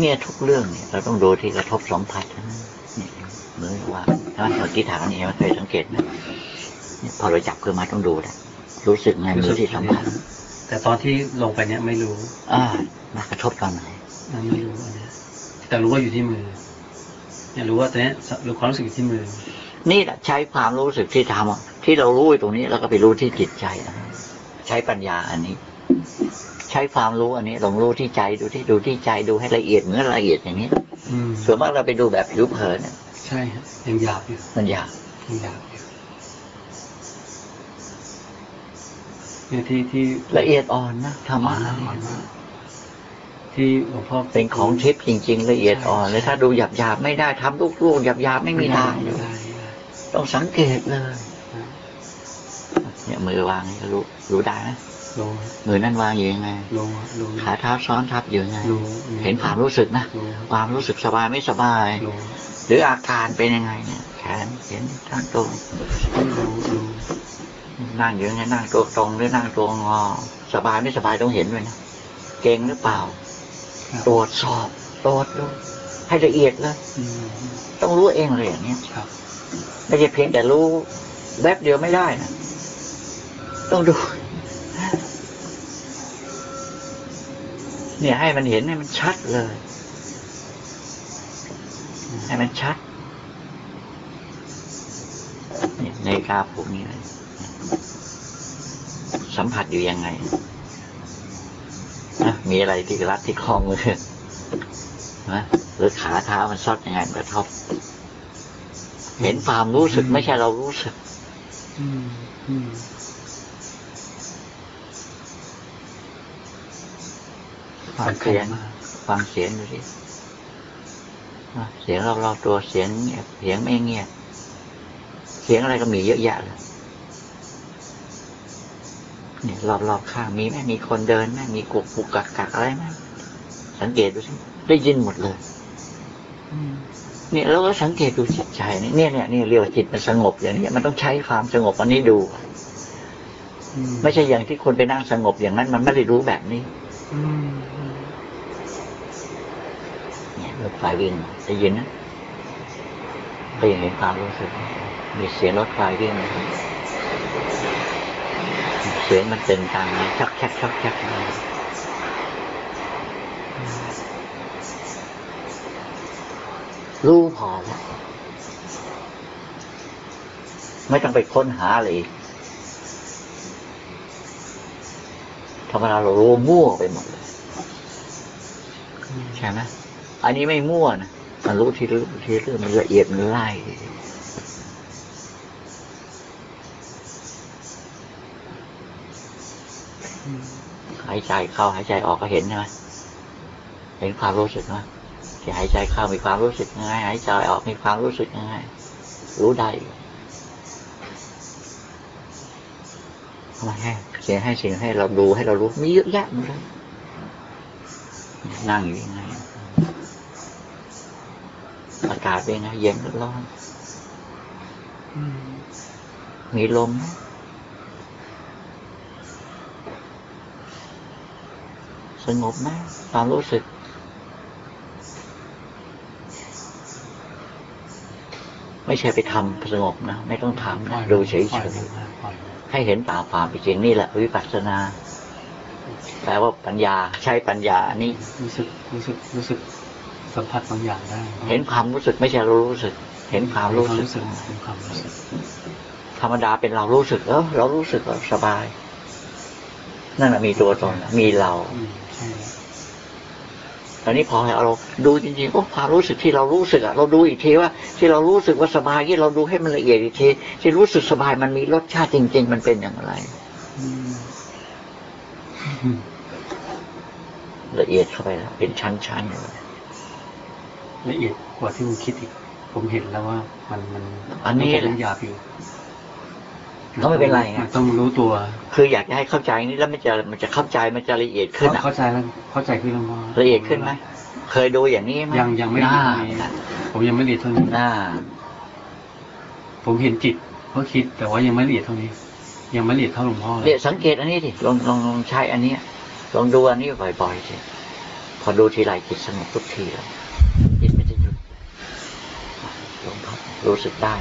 เนี่ยทุกเรื่องเนี่ยเราต้องดูที่กระทบสัมผัสนะเนี่ยมือว่าใช่ไหมเมื่อกี้ถามนี่มันเคยสังเกตไหมเนี่ยพอเราจับขึ้นมาต้องดูนะรู้สึกไงมือที่สัมผัสแต่ตอนที่ลงไปเนี่ยไม่รู้ อ่ามากระทบตอนไหนไม่รู้อันเนี้ยแต่รู้ว่าอยู่ที่มือเนี่ยรู้ว่าตอนเนี้ยรู้ความรู้สึกอยู่ที่มือ นี่แหละใช้ความรู้สึกที่ทำอะที่เรารู้อยู่ตรงนี้แล้วก็ไปรู้ที่จิตใจนะใช้ปัญญาอันนี้ ใช้ความรู้อันนี้ลองรู้ที่ใจดูที่ดูที่ใจดูให้ละเอียดเหมือนละเอียดอย่างนี้อืมส่วนมากเราไปดูแบบผิวเผินเนี่ยใช่ฮะยังหยาบอยู่มันยากยังหยาบอยู่เนี่ยที่ที่ละเอียดอ่อนนะธรรอ่อมะนมากอ่อนมากที่หลวงพ่อเป็นของทิพย์จริง ๆ ละเอียดอ่อนเลยถ้าดูหยาบหยาบๆไม่ได้ทำลูกๆหยาบหยาบๆไม่มีทางไม่ได้ไม่ได้ต้องสังเกตเลยเนี่ยมือวางนี่ก็รู้รู้ได้ไหม รู้มือนั่นวางอยู่ยังไงรู้รู้ขาเท้าซ้อนทับอยู่ยังไงรู้เห็นความรู้สึกนะรู้ความรู้สึกสบายไม่สบายรู้หรืออาการเป็นยังไงเนี่ยแขนเห็นทั้งตรงรู้รู้นั่งอยู่ยังไงนั่งตัวตรงหรือนั่งตัวงอ สบายไม่สบายต้องเห็นด้วยนะเก่งหรือเปล่าครับตรวจสอบตรวจดูให้ละเอียดเลยอืมต้องรู้เองเลยอย่างเนี้ยครับไม่ใช่เพียงแต่รู้แวบเดียวไม่ได้นะต้องดู เนี่ยให้มันเห็นให้มันชัดเลย ให้มันชัดเนี่ยในกาพวกนี้เลยสัมผัสอยู่ยังไงนะมีอะไรที่รัดที่ข้อมือนะหรือขาเท้ามันซอดยังไงมันกระทบเห็นความรู้สึกไม่ใช่เรารู้สึก อืมอืม ฟังเสียงมากฟังเสียงดูสิอะเสียงรอบๆตัวเสียงเงียบเสียงไม่เงียบเสียงอะไรก็มีเยอะแยะเลยเนี่ยรอบๆข้างมีไหมมีคนเดินไหมมีกุกกุกกักกักอะไรไหมสังเกตดูสิได้ยินหมดเลยอืมเนี่ยเราก็สังเกตดูจิตใจเนี่ยเนี่ยเนี่ยเนี่ยเรียกว่าจิตมันสงบอย่างนี้มันต้องใช้ความสงบอันนี้ดูอืไม่ใช่อย่างที่คนไปนั่งสงบอย่างนั้น มันไม่ได้รู้แบบนี้อืมอืมเนี่ย รถไฟวิ่งได้ยินนะก็ยังเห็นความรู้สึก มีเสียงรถไฟวิ่งนะเสียงมันเป็นทางชักชักชักชักรู้พอแล้วไม่ต้องไปค้นหาอะไรอีกธรรมดาเรารู้มั่วไปหมดเลยใช่ไหม อันนี้ไม่มั่วนะมันรู้ทีรู้ทีเรื่องมันละเอียดมันไล่หายใจเข้าหายใจออกก็เห็นใช่ไหมเห็นความรู้สึกไหมที่หายใจเข้ามีความรู้สึกยังไงหายใจออกมีความรู้สึกยังไงรู้ได้ทำไมให้เสียงให้เสียงให้เราดูให้เรารู้มีเยอะแยะหมดเลยนั่งอยู่ยังไง อากาศเป็นไงเย็นหรือร้อนอืมมีลมไหมสงบไหมความรู้สึก ไม่ใช่ไปทำสงบนะ ไม่ต้องทำปล่นะอยดูเฉยปล่อๆลงมาปล่อยลงให้เห็นตามความเป็นจริงนี่แหละ วิปัสสนาแปลว่าปัญญาใช้ปัญญานี่รู้สึกรู้สึกรู้สึก สัมผัสบางอย่างได้ เห็นความรู้สึกไม่ใช่เรารู้สึก เห็นความรู้สึกรู้สึกเห็นความรู้สึก ธรรมดาเป็นเรารู้สึกเออเรารู้สึกเราสบาย นั่นแหะมีตัวตนมีเราอืมใช่แล้วตอนนี้พอเราดูจริงๆโอ้ความรู้สึกที่เรารู้สึกอะเราดูอีกทีว่า ที่เรารู้สึกว่าสบายที่เราดูให้มันละเอียดอีกทีที่รู้สึกสบายมันมีรสชาติจริง ๆ มันเป็นอย่างไรอืมอืมละเอียดเข้าไปแล้วเป็นชั้นๆเลย ละเอียดกว่าที่ผมคิดอีก ผมเห็นแล้วว่ามันมันอันนี้มันหยาบอยู่ก็ไม่เป็นไรไงมันต้องรู้ตัว คืออยากจะให้เข้าใจนี่แล้วมันจะมันจะเข้าใจมันจะละเอียดขึ้นอะเข้าใจแล้วเข้าใจขึ้นแล้วว่าละเอียดขึ้นไหมเคยดูอย่างนี้ไหมยังยังไม่ละน่าเอียดเท่านี้ผมยังไม่ละเอียดเท่านี้น่าผมเห็นจิตเพราะคิด แต่ว่ายังไม่ละเอียดเท่านี้ ยังไม่ละเอียดเท่าหลวงพ่อเลเนี่ยยสังเกตอันนี้ดิลองลองลองใช้อันเนี้ยลองดูอันนี้บ่อยๆสิพอดูทีไรจิตสงบทุกทีแล้วจิตไม่จะหยุดลงพัก รู้สึกได้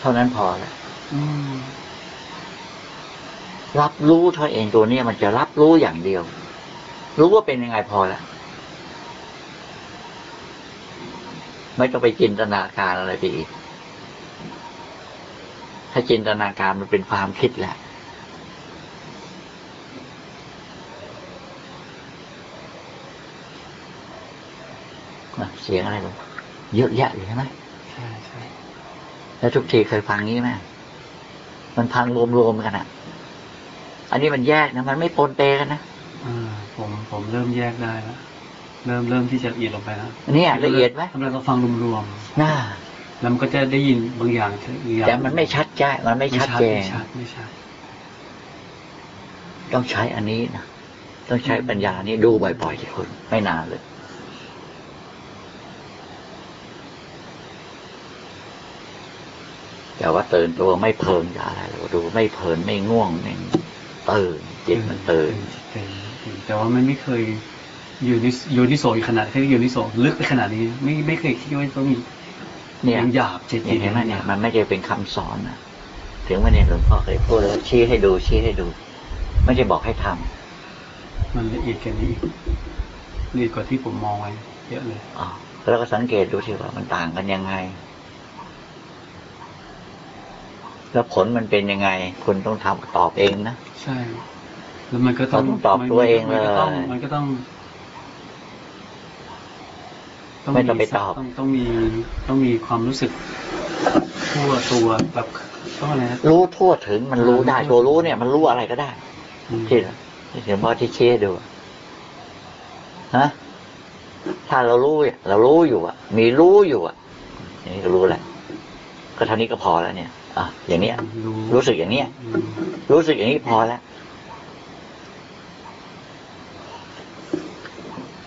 เท่านั้นพอแล้วอืมรับรู้เท่าเองตัวเนี้ยมันจะรับรู้อย่างเดียว รู้ว่าเป็นยังไงพอแล้วไม่ต้องไปจินตนาการอะไรไปอีก ถ้าจินตนาการมันเป็นความคิดแหละอะเสียงอะไรลูก เยอะแยะเลยใช่ไหมใช่ใช่แล้วทุกทีเคยฟังงี้ไหมมันพังรวมๆกันอะ อันนี้มันแยกนะมันไม่ปนเปกันนะอ่าผมผมเริ่มแยกได้แล้วเริ่มเริ่มที่จะละเอียดลงไปแล้วอันนี้ละเอียดไหมทำไมเราฟังรวมน่าๆแล้วมันก็จะได้ยินบางอย่างอีกอย่างแต่มันไม่ชัดแจ้งมันไม่ชัดเจนไม่ชัดไม่ชัดต้องใช้อันนี้นะต้องใช้ปัญญานี้ดูบ่อยๆที่คุณไม่นานเลย แต่ว่าตื่นตัวไม่เพลินกับอะไรเราดูไม่เพลินไม่ง่วงไม่ตื่นจิตมันตื่นตื่นตื่นแต่ว่ามันไม่เคยอยู่ในอยู่ที่โสอยู่ขนาดที่อยู่ที่โสลึกไปขนาดนี้ ไม่ไม่เคยคิดว่าต้องมีเนี่ยยังหยาบเจ็ดเนี่ยเห็นไหมเนี่ยมันไม่ใช่เป็นคำสอนนะถึงว่าเนี่ยหลวงพ่อเคยพูดแล้วชี้ให้ดูชี้ให้ดู ไม่ใช่บอกให้ทำมันละเอียดกว่านี้อีกละเอียดกว่าที่ผมมองไว้เยอะเลยอ๋อแล้วก็สังเกตดูสิว่ามันต่างกันยังไง แล้วผลมันเป็นยังไง คุณต้องทำตอบเองนะใช่แล้วมันก็ต้องเราต้องตอบตัวเองเลยมันก็ต้องมันก็ต้องไม่ต้องไปตอบต้องต้องมีต้องมีความรู้สึกทั่วตัวแบบต้องอะไรนะรู้ทั่วถึงมันรู้ได้ตัวรู้เนี่ย มันรู้อะไรก็ได้อืมที่ที่เห็นพ่อที่เชี่ดูอะฮะถ้าเรารู้เนี่ยเรารู้อยู่อะ มีรู้อยู่อะนี่ก็รู้แหละก็เท่านี้ก็พอแล้วเนี่ย อะอย่างเนี้ย รู้รู้สึกอย่างเนี้ยอืมรู้สึกอย่างนี้พอแล้ว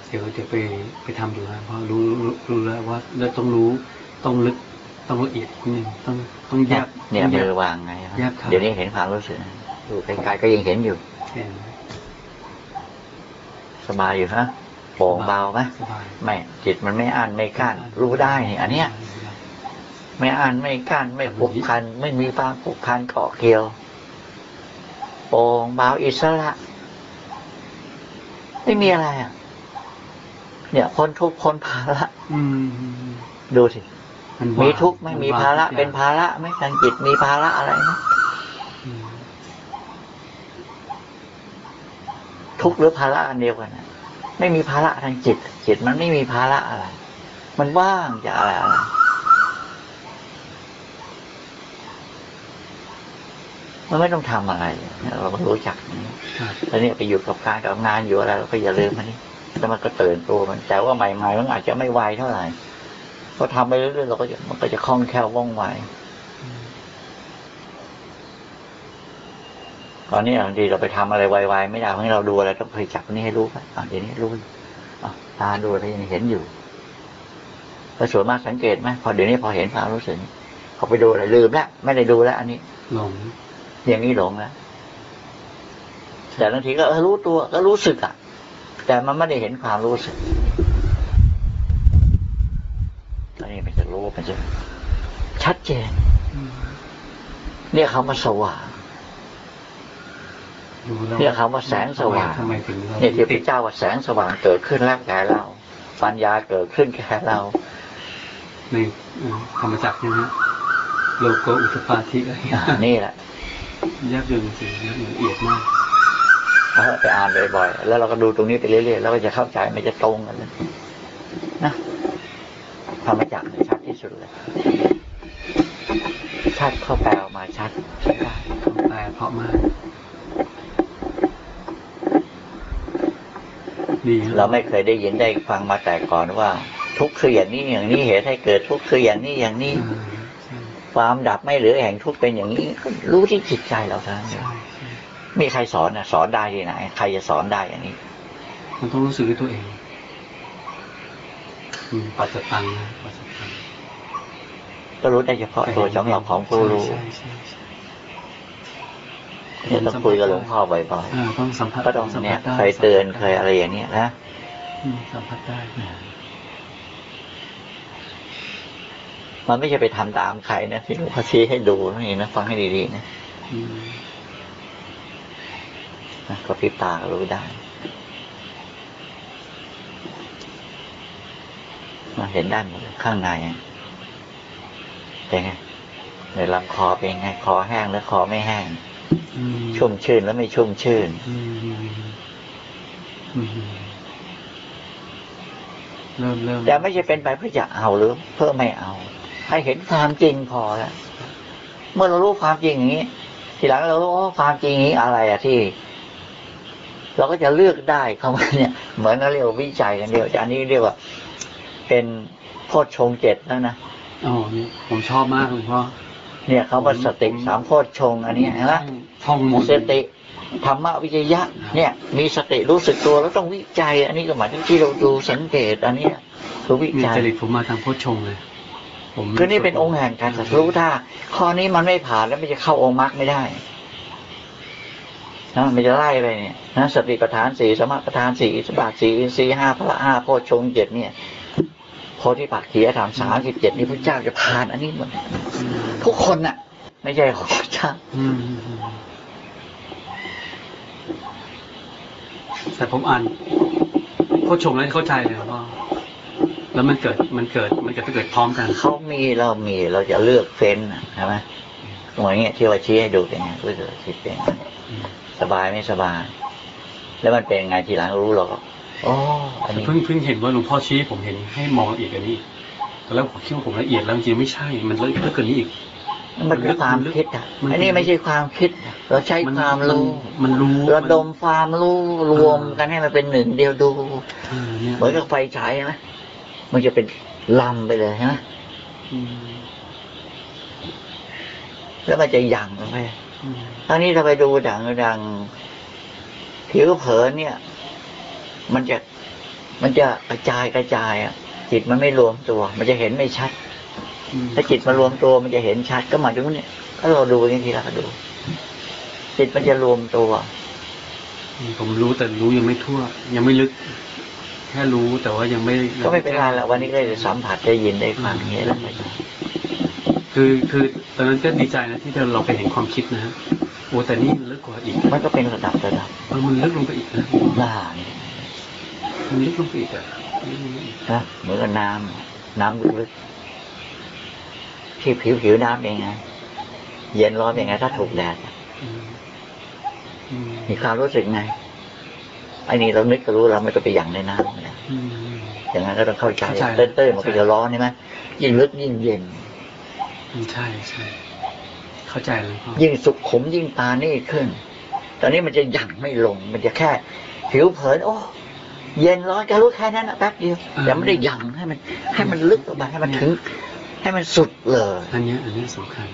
เดี๋ยวเดี๋ยวไปไปทำดูนะเพราะรู้รู้รู้แล้วว่าเราต้องรู้ต้องลึกต้องละเอียดนิดนึงต้องต้องแยกเนี่ยต้องแยมืกอวางไงแยกขาเดี๋ยวนี้เห็นความรู้สึกนะดูไกลๆก็ยังเห็นอยู่เห็นสบายอยู่ฮะโปร่งเบาไหมสบายไม่จิตมันไม่อั้นไม่กั้นรู้ได้นี่อันเนี้ย ไม่อั้นไม่กั้นไม่ผูกพัน ไม่มีความผูกพันเกาะเกี่ยวโปร่งเบาอิสระ ไม่มีอะไรอะ เนี่ยพ้นทุกข์พ้นภาระอืมดูสินว่างมีทุกข์ไหม่นมีว่งภาระทุกอย่งเป็นภาระไหมทางจิตมีภาระอะไรไหมอืมทุกข์หรือภาระอันเดียวกันนะไม่มีภาระทางจิต จิตมันไม่มีภาระอะไร มันว่างจากอะไรอะไร มันไม่ต้องทำอะไร เราก็รู้จักอย่างนี้ครับแล้วเนี่ยไปอยู่กับการกับงานอยู่อะไรเราก็อย่าลืมมันนี่แล้วมันก็ตื่นตัวมัน แต่ว่าใหม่ๆมันอาจจะไม่ไวเท่าไหร่พอทำไปเรื่อยๆเราก็จะมันก็จะคล่องแคล่วว่องไวอืมตอนนี้บางทีเราไปทำอะไรไวๆไม่ได้ให้เราดูอะไรต้องเคยจับนี่ให้รู้ไปอะเดี๋ยวนี้รู้อยู่อะตาดูอะไรยังเห็นอยู่แล้วส่วนมากสังเกตไหมพอเดี๋ยวนี้พอเห็นความรู้สึกเขาไปดูอะไรลืมแล้วไม่ได้ดูแล้ว อันนี้หลง อย่างนี้หลงแล้วแต่บางทีก็เออรู้ตัวก็รู้สึกอะ แต่มันไม่ได้เห็นความรู้สึกตอนนี้มันจะรู้มันจะชัดเจนอืมเนี่ยเขามาสว่างรู้แล้วเรียกคำว่าแสงสว่างทำไมถึงเราเนี่ยที่พระเจ้าว่าแสงสว่างเกิดขึ้นแล้วแก่เรา ปัญญาเกิดขึ้นแก่เราในเอ่อธรรมจักรเนี่ยนะโลโกอุตปาทิอะไรอ่านี่แหละ ยากเย็นจริงๆละเอียดมากเราไปอ่านบ่อยๆแล้วเราก็ดูตรงนี้ไปเรื่อยๆแล้วก็จะเข้าใจมันจะตรงกันเลยนะธรรมจักรเนี่ยชัดที่สุดเลยชัดเข้าแปลออกมาชัดใช้ได้คำแปลเพราะมาก ดีนะเราไม่เคยได้ยินได้ฟังมาแต่ก่อนว่า ทุกข์คืออย่างนี้อย่างนี้เหตุให้เกิดทุกข์คืออย่างนี้อย่างนี้อ่าใช่ ความดับไม่เหลือแห่งทุกข์เป็นอย่างนี้ก็รู้ที่จิตใจเราเท่านั้นเองใช่ใช่มีใครสอนนะสอนได้ที่ไหนใครจะสอนได้อย่างนี้ มันต้องรู้สึกด้วยตัวเองอืมปัจจตังนะปัจจตังก็รู้ได้เฉพาะตัวสำหรับของผู้รู้ใช่ใช่ใช่เนี่ยต้องคุยกับหลวงพ่อบ่อยอ่าต้องสัมผัสๆก็ต้องสัมเนี่ผัยสได้เคยเตือนเคยอะไรอย่างเนี้ยนะอืมสัมผัสได้ มันไม่ใช่ไปทำตามใครนะที่หลวงพ่อชี้ให้ดูนี่นะฟังให้ดีๆนะอืมนะก็พริบตาก็รู้ได้นะเห็นได้หมดเลยข้างในอะเป็นไงในลำคอเป็นไง คอแห้งแล้วคอไม่แห้งอืมชุ่มชื่นแล้วไม่ชุ่มชื่นอืมอืมเริ่มเริ่มแต่ไม่ใช่เป็นไปเพื่อจะเอาหรือเพื่อไม่เอา ให้เห็นความจริงพอแล้วเมื่อเรารู้ความจริงอย่างนี้ ทีหลังเรารู้ว่าความจริงนี้อะไรอะที่ เราก็จะเลือกได้เขามาเนี่ย เหมือนเราเรียกว่าวิจัยกันเดียวแต่อันนี้เรียกว่า เป็นโพชฌงค์เจ็ดแล้วนะอ๋อนี่ผมชอบมากเลยพ่อเนี่ยเขาว่าสติสามโพชฌงค์อันนี้เห็นไหมท่องหมดสติธรรมวิจยะ เนี่ย มีสติรู้สึกตัวแล้วต้องวิจัย อันนี้ก็หมายถึงที่เราดูสังเกต อันเนี้ยคือวิมีจัยจริตผมมาทางโพชฌงค์เลยผม คือนี่เป็นองค์แห่งการตรัสรู้ถ้าข้อนี้มันไม่ผ่านแล้วมันจะเข้าองค์มรรคไม่ได้นะมันจะไล่ไปเนี่ยนะสติปัฏฐานสี่สมาปัฏฐานสี่อิสบาทสี่อินทรีย์ห้าพละห้าโพชฌงค์เจ็ดเนี่ยโพธิปักขียธรรมสามสิบเจ็ดนี่พระเจ้าจะผ่านอันนี้หมดอืมทุกคนน่ะ ไม่ใช่ของพระเจ้าอืมอืมอืมแต่ผมอ่านโพชฌงค์แล้วเข้าใจเลยว่า แล้วมันเกิดมันเกิดมันเกิดไปเกิดพร้อมกันเขามีเรามีเราจะเลือกเฟ้นน่ะใช่ไหมเหมือนเงี้ยที่ว่าชี้ให้ดูเป็นไงรู้สึกคิดเป็นไงอืมสบายไม่สบาย แล้วมันเป็นไงทีหลังรู้เราก็อ๋ออันนี้เพิ่งเพิ่งเห็นว่าหลวงพ่อชี้ให้ผมเห็นให้มองละเอียดกว่านี้อีกตอนแรกผมคิดว่าผมละเอียดแล้วจริงๆไม่ใช่ มันละเอียดเกินนี้อีกมันคือความคิดอะมันอันนี้ไม่ใช่ความคิดอะเราใช้ความรู้ มันรู้ระดมความรู้รวมกันให้มันเป็นหนึ่งเดียวดูเออเนี่ยเหมือนกับไฟฉายใช่ไหม มันจะเป็นลำไปเลยใช่ไหมอืมแล้วมันจะหยั่งลงไปอืมทางนี้ถ้าไปดูดังดังผิวเผินเนี่ย มันจะมันจะกระจายกระจายอะ จิตมันไม่รวมตัว มันจะเห็นไม่ชัดอืมถ้าจิตมารวมตัวมันจะเห็นชัด ก็หมายถึงว่าเนี่ยถ้าเราดูอย่างนี้ทีละก็ดู จิตมันจะรวมตัวผมรู้แต่รู้ยังไม่ทั่ว ยังไม่ลึกแค่รู้แต่ว่ายังไม่ก็ไม่เป็นไรละวันนี้ก็ได้สัมผัสได้ยินได้ฟังอย่างนี้แล้วไปคือคือตอนนั้นก็ดีใจนะที่เราไปเห็นความคิดนะฮะโอ้แต่นี่มันลึกกว่าอีกมันก็เป็นระดับระดับเออมันลึกลงไปอีกนะหน้าเนี่ยมันลึกลงไปอีกอะลึกลงไปอีกนะเหมือนกับน้ำน้ำลึกๆที่ผิวผิวน้ำเป็นไงเย็นร้อนเป็นไงถ้าถูกแดดอืมอืมมีความรู้สึกไง ไอ้นี่เรานึกก็รู้เราไม่ต้องไปหยั่งในน้ำนะอืมอย่างนั้นก็ต้องเข้าใจเข้าใจเต้นเต้นๆมันก็จะร้อนใช่ไหมยิ่งลึกยิ่งเย็นอืมใช่ใช่เข้าใจเลยพ่อยิ่งสุขขมยิ่งตานี่ขึ้น ตอนนี้มันจะหยั่งไม่ลง มันจะแค่ ผิวเผิน โอ้เย็นร้อนก็รู้แค่นั้นนะแป๊บเดียวแต่ไม่ได้หยั่งให้มัน ให้มันลึกลงไปให้มันถึง ให้มันสุดเลยอันเนี้ยอันเนี้ยสำคัญ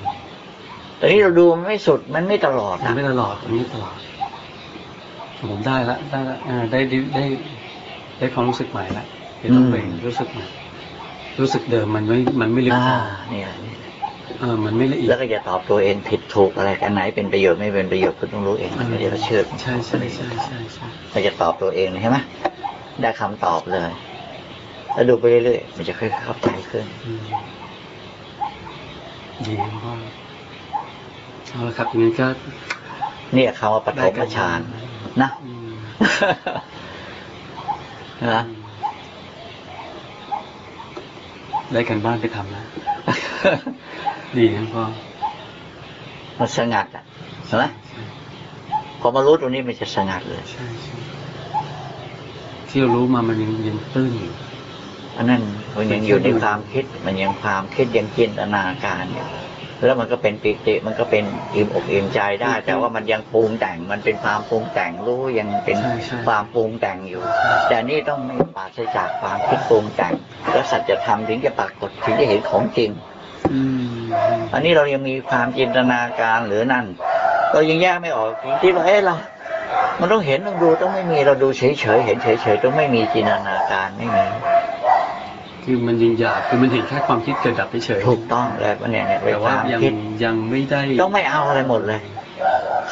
ตอนนี้เราดูมันไม่สุดมันไม่ตลอดมันนะไม่ตลอดอันนี้ตลอด ผมได้ละได้ละเออได้ได้ได้ได้ความรู้สึกใหม่ละเดี๋ยวต้องไปรู้สึกใหม่รู้สึกเดิมมันไม่มันไม่ลึกอ่าพอเนี่ยเออมันไม่ละเอียแล้ดวก็อย่าตอบตัวเองผิดถูกอะไรกันไหนเป็นประโยชน์ไม่เป็นประโยชน์คุณต้องรู้เองไม่ได้เชื่อใช่ใช่ใช่ใช่ใช่เราจะตอบตัวเองเลยใช่ไหมได้คำตอบเลย แล้วดูไปเรื่อยๆมันจะค่อยๆเข้าใจขึ้นอืมดีครับพ่อเอาละครับอย่างนี้ก็เนี่ยคำว่าปฐมฌาน นะอืมนะได้กันบ้านไปทำนะดีครับพ่อมันสงัดอะใช่ไหมพอมารู้ตรงนี้มันจะสงัดเลยใช่ใช่ที่เรารู้มามันยังยังตื้นอยู่อันนั้นมันยังอยู่ในความคิด มันยังความคิดยังจินตนาการอยู่ แล้วมันก็เป็นปิติมันก็เป็นอิ่มอกอิ่มใจได้ แต่ว่ามันยังปรุงแต่งมันเป็นความปรุงแต่งรู้ยังเป็นใช่ใช่ความปรุงแต่งอยู่ แต่นี่ต้องไม่ปราศจากความคิดปรุงแต่ง แล้วสัจธรรมถึงจะปรากฏถึงจะเห็นของจริงอืมอันนี้เรายังมีความจินตนาการหรือนั่นเรายังแยกไม่ออกที่ว่าเอ๊ะเรามันต้องเห็นต้องดูต้องไม่มีเราดูเฉยๆเห็นเฉยๆต้องไม่มีจินตนาการไม่มี คือมันยังอยากคือมันเห็นแค่ความคิดเกิดดับเฉยๆถูกต้องแล้วเนี่ยเนี่ยเป็นแต่คว่าวามยังคิดยังไม่ได้ต้องไม่เอาอะไรหมดเลย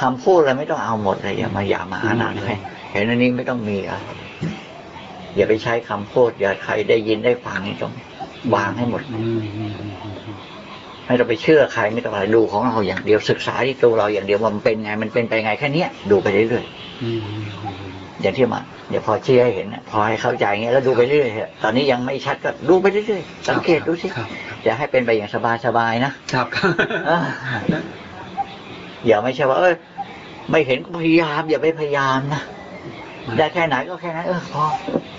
คำพูดอะไรไม่ต้องเอาหมดเลยอย่ามาอย่ามาหาหนักเลยเห็นอันนี้ไม่ต้องมีอะไรอย่าไปใช้คำพูดอย่าใครได้ยินได้ฟังนี่ต้องวางให้หมดอืมอืมอืมอืมไม่ต้องไปเชื่อใครไม่ต้องอะไรดูของเราอย่างเดียวศึกษาที่ตัวเราอย่างเดียวว่ามันเป็นไง มันเป็นไปไงแค่เนี้ยดูไปเรื่อยอืมอืมอืมๆ อย่างที่มาเดี๋ยวพอชี้ให้เห็นน่ะพอให้เข้าใจเงี้ยแล้วดูไปเรื่อยๆเถอะตอนนี้ยังไม่ชัดก็ดูไปเรื่อยๆสังเกตดูสิครับอย่าให้เป็นไปอย่างสบายๆนะครับครับอ่าอย่าไม่ใช่ว่า เอ้ยไม่เห็นก็พยายาม อย่าไปพยายามนะได้แค่ไหนก็แค่นั้นเออพอ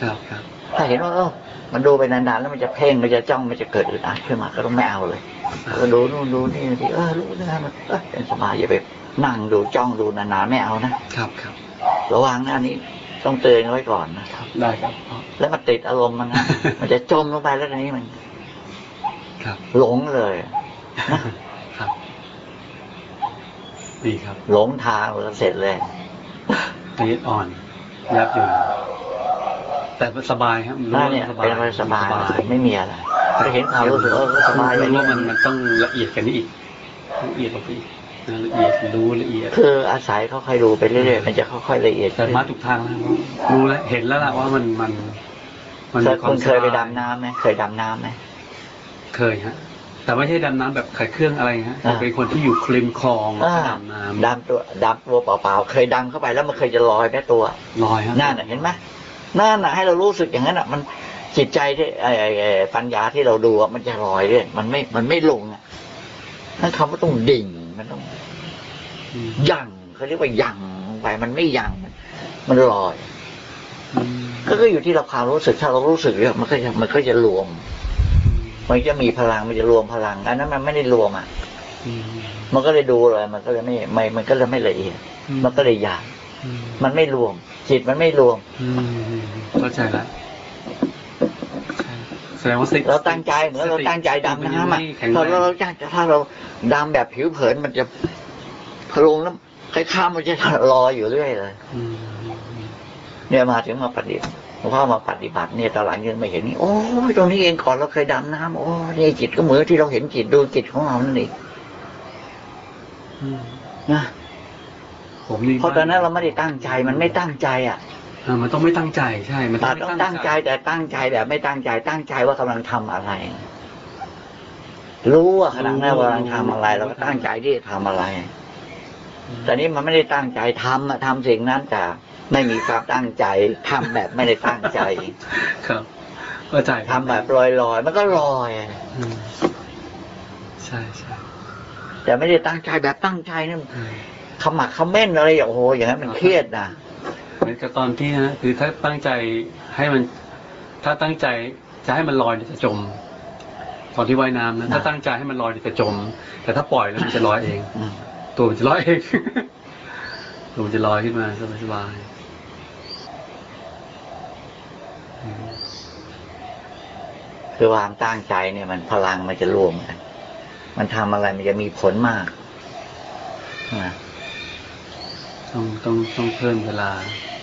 ครับครับถ้าเห็นว่าเออมันดูไปนานๆแล้วมันจะเพ่งมันจะจ้องมันจะเกิดอึดอัดขึ้นมาก็ต้องไม่เอาเลยก็ดูนู่นดูนี่ทีเออรู้นะมันเออเป็นสบายอย่าไปนั่งดูจ้องดูนานๆไม่เอานะครับครับ ระวังนะอันนี้ ต้องเตือนไว้ก่อนนะครับ ได้ครับพ่อแล้วมันติดอารมณ์มันนะมันจะจมลงไปแล้วทีนี้มัน ครับ หลงเลยครับ ดีครับ หลงทางแล้วเสร็จเลยละเอียดอ่อนยับอยู่แต่มันสบายครับรู้นั่นว่าเนี่ยสบายเป็นอะไรสบายไม่มีอะไรถ้าเห็นความรู้สึกเออสบายอย่างรู้นี้ว่ามันมันต้องละเอียดกันนี้อีกละเอียดลงไปอีกนะ ละเอียดรู้ละเอียด คืออาศัยค่อยๆดูไปเรื่อยๆมันจะค่อยๆละเอียดแต่มาถูกทางแล้วรู้แล้วเห็นแล้วล่ะว่ามันมันมันเคมียควาคุมณเคยไปสบาดำน้ำไหมเคยดำน้ำไหมเคยฮะ แต่ไม่ใช่ดำน้ำแบบขัดเครื่องอะไรฮะอ่าเป็นคนที่อยู่คลิมคลองอ่าดำน้ำดำตัวดำตัวเปล่าๆเคยดำเข้าไปแล้วมันเคยจะลอยแม่ตัวลอยฮะนั่นน่ะเห็นไหมนั่นน่ะให้เรารู้สึกอย่างนั้นอะ มันจิตใจที่ไอ้ไอ้ไอ้ปัญญาที่เราดูอะมันจะลอยเรื่อยมันไม่มันไม่ลงอะนั่นคำว่าต้องดิ่ง มันต้องอืมยั่งเขาเรียกว่ายั่งลงไปมันไม่ยั่งมันมันลอยอืมก็คืออยู่ที่เราความรู้สึกถ้าเรารู้สึกเยอะมันก็จะมันก็จะรวม มันจะมีพลังมันจะรวมพลังอันนั้นมันไม่ได้รวมอะอืมมันก็เลยดูเลย มันก็เลยไม่ไม่มันก็เลยไม่ละเอียดอืมมันก็เลยยากอืมมันไม่รวม จิตมันไม่รวมอืมเข้าใจแล้วใช่ แสดงว่าสิเราตั้งใจเหมือนเราตั้งใจดำน้ำอะแข็งถ้าแรเรางเราตั้งถ้าเราดำแบบผิวเผินมันจะพลงแล้วคล้ายๆมันจะลอยอยู่เรื่อยเลยอืมเนี่ยมาถึงมาปฏิบัติหลวงพ่อมาปฏิบัติเนี่ยตอนหลังยังไม่เห็นนี่โอ้ยตรงนี้เองก่อนเราเคยดำน้ำโอ้นี่จิตก็เหมือนที่เราเห็นจิตดูจิตของเรานั่นเองอืมนะผมนี่เพราะตอนนั้นเราไม่ได้ตั้งใจมันไม่ตั้งใจอะอ่า มันต้องไม่ตั้งใจใช่ มันแต่ต้องต้องไม่ตั้งใจ แต่ตั้งใจแบบไม่ตั้งใจ ตั้งใจว่ากำลังทำอะไร รู้ว่าขณะนั้นว่ากำลังทำอะไร เราก็ตั้งใจที่จะทำอะไรแต่นี้มันไม่ได้ตั้งใจทำอะทำสิ่งนั้นแต่ไม่มีความตั้งใจทำแบบไม่ได้ตั้งใจ ครับเข้าใจทำแบบลอยๆมันก็ลอยอืมใช่ใช่แต่ไม่ได้ตั้งใจแบบตั้งใจนั่นอืมขมักเขม้นอะไรอย่างโอ้โหอย่างนั้นมันเครียดนะ เหมือนกับตอนที่นะคือถ้าตั้งใจให้มัน ถ้าตั้งใจจะให้มันลอยเนี่ยจะจม ตอนที่ว่ายน้ำนะถ้าตั้งใจให้มันลอยเนี่ยจะจม แต่ถ้าปล่อยแล้วมันจะลอยเองอืมตัวมันจะลอยเองตัวมันจะลอยขึ้นมาสบายสบายๆอืมคือความตั้งใจเนี่ยมันพลังมันจะรวมกัน มันทำอะไรมันจะมีผลมากนะต้องต้องต้องเพิ่มเวลา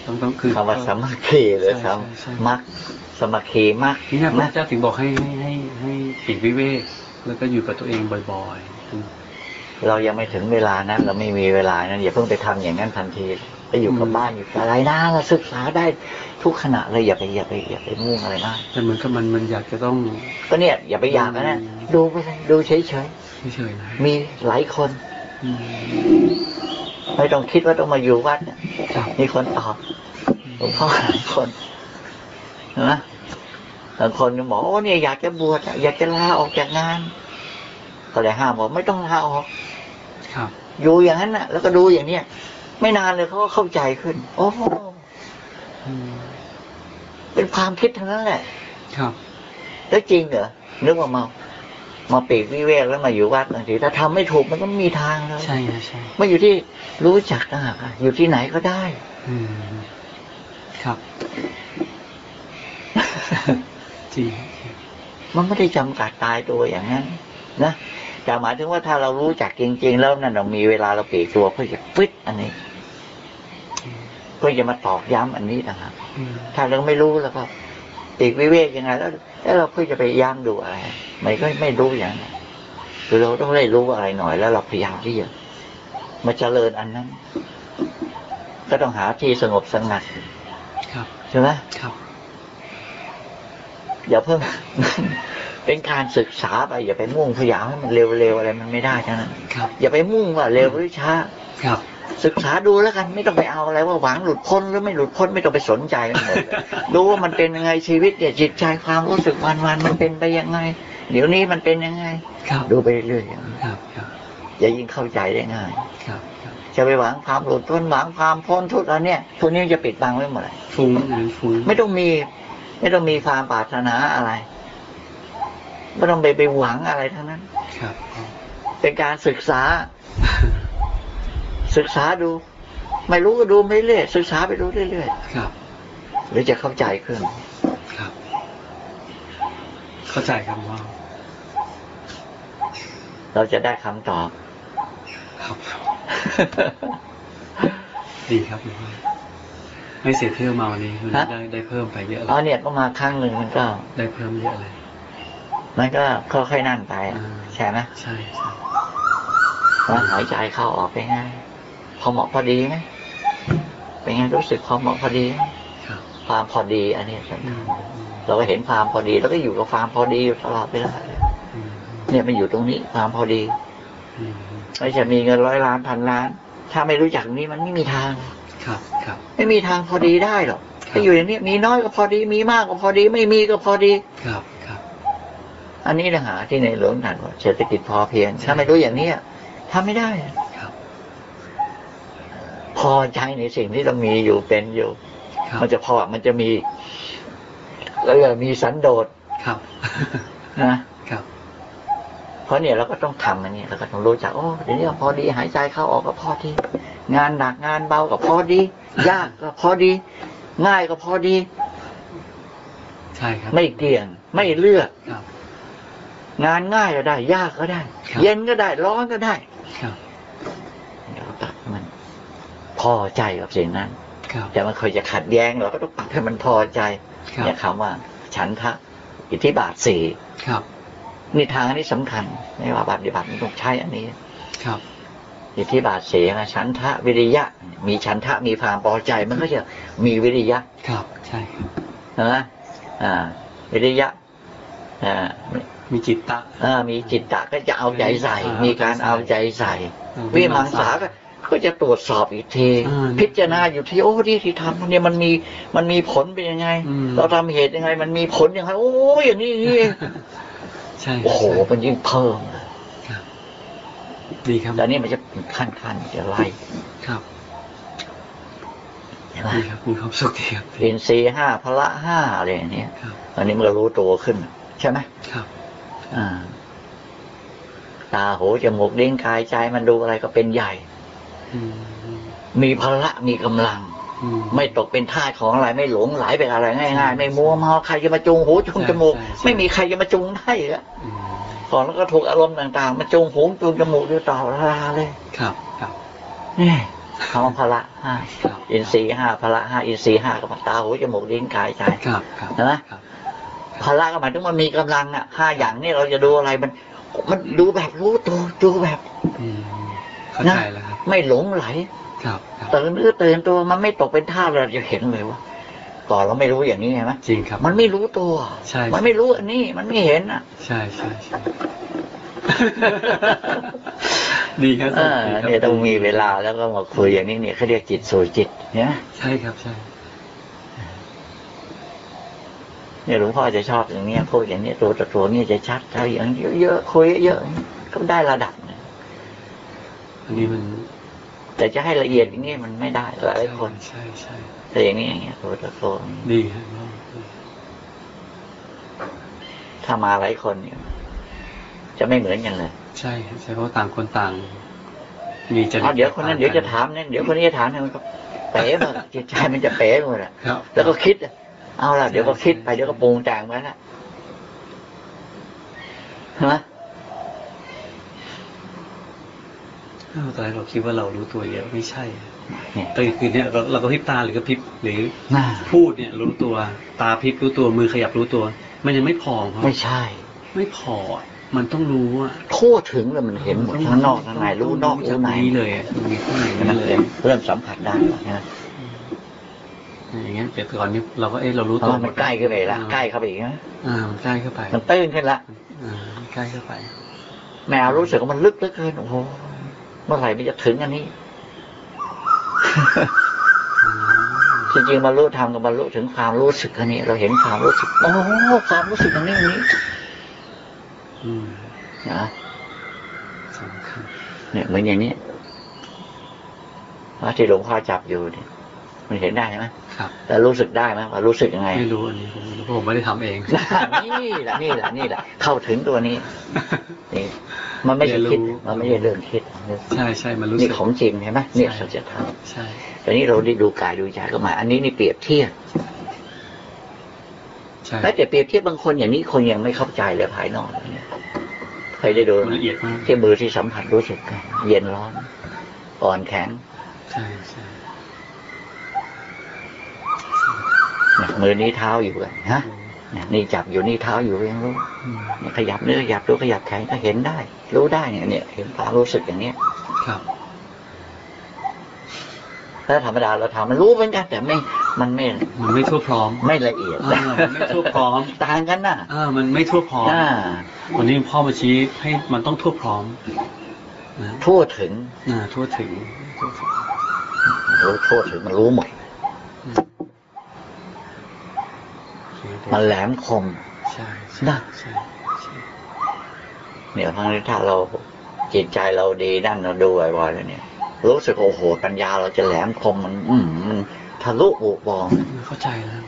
ต้องต้องคือคำว่าสามัคคีหรือใช่สามใช่มักสามัคคีมักนี่นะพระนะเจ้าถึงบอกให้ให้ให้ให้ปีกวิเวกแล้วก็อยู่กับตัวเองบ่อยๆอืมเรายังไม่ถึงเวลานั้น เราไม่มีเวลานั้นอย่าเพิ่งไปทำอย่างนั้นทันทีไปอยู่กับอืมบ้านอยู่กับอะไรนะเราศึกษาได้ทุกขณะเลยอย่าไปอย่าไปอย่าไปมุ่งอะไรมากแต่เหมือนกับมันมันอยากจะต้อง ก็เนี่ย อย่าไปอยากนะอืมดูไปเลยดูเฉยเฉยๆนะๆมีหลายคนอืม ไม่ต้องคิดว่าต้องมาอยู่วัดเนี่ยครับมีคนตอบหลวงพ่อหลายคนนะบางคนก็บอกโอ้เนี่ยอยากจะบวชอะอยากจะลาออกจากงาน ก็เลยห้ามบอกไม่ต้องลาออกครับอยู่อย่างนั้นน่ะ แล้วก็ดูอย่างเนี้ยไม่นานเลยเขาก็เข้าใจขึ้น โอ้โหอืมเป็นความคิดทั้งนั้นแหละ ครับ แล้วจริงเหรอนึกว่ามา มาปีกวิเวกแล้วมาอยู่วัดบางทีถ้าทำไม่ถูกมันก็ไม่มีทางเลยใช่นะใช่ไม่อยู่ที่รู้จักนะฮะอยู่ที่ไหนก็ได้ อืมครับจริงมันไม่ได้จำกัดตายตัวอย่างนั้น นะแต่หมายถึงว่าถ้าเรารู้จักจริง ๆ แล้วนั่นเรามีเวลาเราปลีกตัวเพื่อจะฟิตอันนี้เพื่อจะมาตอกย้ำอันนี้นะครับอืมถ้าเราไม่รู้แล้วก็ปลีกวิเวกยังไงแล้ว แล้วเราเพื่อจะไปย้ำดูอะไร มันก็ไม่รู้อย่างนั้นคือเราต้องได้รู้อะไรหน่อย แล้วเราพยายามที่จะมาเจริญอันนั้น ก็ต้องหาที่สงบสงัดครับใช่ไหมครับ อย่าเพิ่งพเป็นการศึกษาไป อย่าไปมุ่งพยายามให้มันเร็วๆอะไรมันไม่ได้ทั้งนั้นครับอย่าไปมุ่งว่าเร็วหรือช้าครับ ศึกษาดูแล้วกันไม่ต้องไปเอาอะไรว่าหวังหลุดพ้นหรือไม่หลุดพ้นไม่ต้องไปสนใจมันหมดดูว่ามันเป็นยังไงชีวิตเนี่ยจิตใจความรู้สึกวันวันๆมันเป็นไปยังไง เดี๋ยวนี้มันเป็นยังไงครับดูไปเรื่อยๆอย่างนั้นครับครับจะยิ่งเข้าใจได้ง่ายครับครับจะไปหวังความหลุดพ้นหวังความพ้นทุกข์อันเนี้ยพวกนี้จะปิดบังไว้หมดเลยฟุ้งหรือฟุ้งไม่ต้องมี ไม่ต้องมีความปรารถนาอะไรไม่ต้องไปไปหวังอะไรทั้งนั้น ครับ เป็นการศึกษา ศึกษาดู ไม่รู้ก็ดูไปเรื่อยศึกษาไปดูเรื่อยครับๆหรือจะเข้าใจขึ้นครับ เข้าใจครับว่าเราจะได้คำตอบ ครับ ดีครับคุณพ่อไม่เสียเที่ยวมาวันนี้วันนี้ฮะ ได้ได้เพิ่มไปเยอะเลอ๋อยเนี่ยก็มาครั้งหนึ่งมันก็ ได้เพิ่มเยอะเลย มันก็ค่อยๆนั่นไปอ่า ใช่ไหมใช่ใช่ว่าหายใจเข้าออกไปง่าย พอเหมาะพอดีไหมเป็นไงรู้สึกพอเหมาะพอดีไหมครับความพอดี อันนี้สำอืคัญมเราก็เห็นความพอดี แล้วก็อยู่กับความพอดีอยู่ตลอดเวลาเลยอืมเนี่ยมันอยู่ตรงนี้ความพอดีอืมไม่ใช่มีเงินร้อยล้านพันล้าน ถ้าไม่รู้จักตรงนี้มันไม่มีทางครับครับ ไม่มีทางพอดีได้หรอกครับถ้าอยู่อย่างนี้มีน้อยก็พอดี มีมากก็พอดี ไม่มีก็พอดีครับครับ อันนี้นะหาที่ในหลวงท่านว่าเศรษฐกิจพอเพียงถ้าไม่รู้อย่างนี้ทำไม่ได้ครับ พอใจในสิ่งที่เรามีอยู่เป็นอยู่ครับมันจะพอมันจะมีแล้วก็มีสันโดษครับนะครับ เพราะเนี่ยเราก็ต้องทำอันนี้เราก็ต้องรู้จักโอ้เดี๋ยวนี้พอดีหายใจเข้าออกก็พอดีงานหนักงานเบาก็พอดี ยากก็พอดี ง่ายก็พอดี ใช่ครับ ไม่เกี่ยง ไม่เลือกครับงานง่ายก็ได้ ยากก็ได้ครับเย็นก็ได้ ร้อนก็ได้ครับ เราตัดให้มัน พอใจกับสิ่งนั้นครับแต่มันเคยจะขัดแย้งเราก็ต้องปรับให้มันพอใจครับเนี่ยคำว่า ฉันทะอิทธิบาทสี่ครับนี่ทางอันนี้สำคัญไม่ว่าปฏิบัติมันต้องใช้อันนี้ ครับอิทธิบาทสี่นะฉันทะวิริยะ มีฉันทะมีความพอใจ มันก็จะมีวิริยะ ครับ ใช่ครับนะอ่า วิริยะอ่ามีจิตตะอ่ามีจิตตะก็จะเอาใจใส่อ่ามีมีการเอาใจใส่อ่าวิมังสาก็ ก็จะตรวจสอบอีกทีอ่าพิจารณาอยู่ที่โอ้ที่ที่ทำเนี่ยมันมีมันมีผลเป็นยังไงอืมเราทำเหตุยังไง มันมีผลยังไงโอ้ยอย่างนี้อย่างนี้เองใช่โอ้โหมันยิ่งเพิ่มครับดีครับแต่นี่มันจะเป็นขั้นขั้นๆจะไล่ครับใช่ไหมดีครับมีความสุขดีครับอินทรีย์ห้าพละห้าอะไรอย่างเนี้ยครับอันนี้มันก็รู้ตัวขึ้น ใช่ไหมครับ อ่า ตาหูจมูกลิ้นกายใจมันดูอะไรก็เป็นใหญ่อื มมีพละมีกำลังอืมไม่ตกเป็นทาสของอะไรไม่หลงไหลไปอะไรง่ายๆไม่มัวเมาใครจะมาจูงหูจูงจมูกใช่ใช่ไม่มีใครจะมาจูงได้อะอืมก่อนแล้วก็ถูกอารมณ์ต่าง ๆ มาจูงหูจูงจมูกอยู่ต่อเวลาเลย ครับ ครับนี่คำว่าพละห้าครับอินทรีย์ห้าพละห้าอินทรีย์ห้ากับตาหูจมูกลิ้นกายใจครับครับเห็นไหมครับพละก็หมายถึงมันมีกำลังอะห้าอย่างนี่เราจะดูอะไรมัน มันดูแบบรู้ตัวดูแบบอืมเข้าใจแล้วครับ ไม่หลงไหลครับครับตื่นเนื้อตื่นตัวมันไม่ตกเป็นท่าสเราจะเห็นเลยว่าก่อนเราไม่รู้อย่างนี้ใช่ไหมจริงครับ มันไม่รู้ตัวใช่มันไม่รู้อันนี้มันไม่เห็นอะ ใช่ใช่ใช่ดีครับเออเนี่ยต้องมีเวลาแล้วก็มาคุยอย่างนี้เนี่ยเขาเรียกจิตสู่จิตเนี่ยใช่ครับใช่เนี่ยหลวงพ่อจะชอบอย่างเนี้ยพูดอย่างนี้ตัวต่อตัวนี่จะชัดถ้าอย่างเยอะๆคุยเยอะๆก็ได้ระดับหนึ่งอันนี้มัน แต่จะให้ละเอียดอย่างนี้มันไม่ได้หลายคน ใช่ใช่แต่อย่างนี้อย่างเงี้ยตัวต่อตัวดีครับถ้ามาหลายคนเนี่ยจะไม่เหมือนกันเลย ใช่ครับใช่เพราะต่างคนต่าง มีจริตเอาเดี๋ยวคนนั้นเดี๋ยวจะถามเนี่ยเดี๋ยวคนนี้จะถามเนี่ยมันก็เป๋หมดจิตใจมันจะเป๋หมดอะครับแล้วก็คิดอะเอาละเดี๋ยวก็คิดไปเดี๋ยวก็ปรุงแต่งไปละใช่ไหม อ้าว ตอนแรกเราคิดว่าเรารู้ตัวเยอะไม่ใช่เนี่ยตอนกลางคืนเนี่ยเราเราก็พริบตาหรือกระพริบหรือน่าพูดเนี่ยรู้ตัวตาพริบรู้ตัวมือขยับรู้ตัว มันยังไม่พอครับไม่ใช่ ไม่พอมันต้องรู้อะทั่วถึงแล้วมันเห็นหมดทั้งนอกทั้งในรู้นอกจารู้ในนี้เลยอะมันมีข้างในใช่ไหมนี้เลยเริ่มสัมผัสได้แล้วนะอือย่างเงี้ยเปรียบก่อนนี้เราก็เอ๊ะเรารู้เพตัวราะว่ามันใกล้ขึ้นไปละใกล้อ่าเข้าไปอีกนะอ่ามันใกล้เข้าไป มันตื้นขึ้นละอ่าใกล้เข้าไปแมวรู้สึกว่ามันลึกเหลือเกินโอ้โห เมื่อไหร่มันจะถึงอันนี้อืมจริงๆบรรลุธรรมกับบรรลุถึงความรู้สึกอันนี้ เราเห็นความรู้สึกโอ้โหความรู้สึกอันนี้อันนี้อืมนะสำคัญเนี่ยเหมือนอย่างนี้ว่าที่หลวงพ่อจับอยู่เนี่ยมันเห็นได้ไหม ครับแต่รู้สึกได้ไหมว่ารู้สึกยังไง ไม่รู้อันนี้ผมไม่รู้เพราะผมไม่ได้ทำเอง นี่แหละนี่แหละนี่แหละ เข้าถึงตัวนี้นี่มันไม่ใช่คิดเรียนรู้มันไม่ใช่เรื่องคิด ใช่ใช่มันรู้นี่สึกของจริงใช่ไหมเนี่ยใช่สัจธรรมใช่แต่นี้เราได้ดูกายดูใจก็หมายอันนี้นี่เปรียบเทียบใช่แม้แต่เปรียบเทียบบางคนอย่างนี้คนยังไม่เข้าใจเลยภายนอกเนี่ยเคยได้ดูมันละเอียดมากที่มือที่สัมผัสรู้สึกกันเย็นร้อนอ่อนแข็งใช่ใช่ เนี่ย มือนี้เท้าอยู่กันฮะเนี่ยนี่จับอยู่นี่เท้าอยู่ยังรู้อืมเนี่ยขยับเนื้อขยับตัวขยับแขนก็เห็นได้ รู้ได้เนี่ยเนี่ยเห็นความรู้สึกอย่างเนี้ยครับถ้าธรรมดาเราทำมันรู้เหมือนกันแต่ไม่มันไม่มันไม่ทั่วพร้อม ไม่ละเอียดอ่ามันไม่ทั่วพร้อมต่างกันน่ะอ่ามันไม่ทั่วพร้อมอ่าวันนี้พ่อมาชี้ให้มันต้องทั่วพร้อมนะทั่วถึงอ่าทั่วถึงทั่วถึงรู้ทั่วถึงมันรู้หมดอื มมันแหลมคมใช่นะใช่ใช่เนี่ยเพราะฉะนั้นถ้าเราจิตใจเราดีนั่นเราดูบ่อยๆแล้วเนี่ย รู้สึกโอ้โหปัญญาเราจะแหลมคมมัน อืมมันทะลุอุบองเข้าใจแล้ว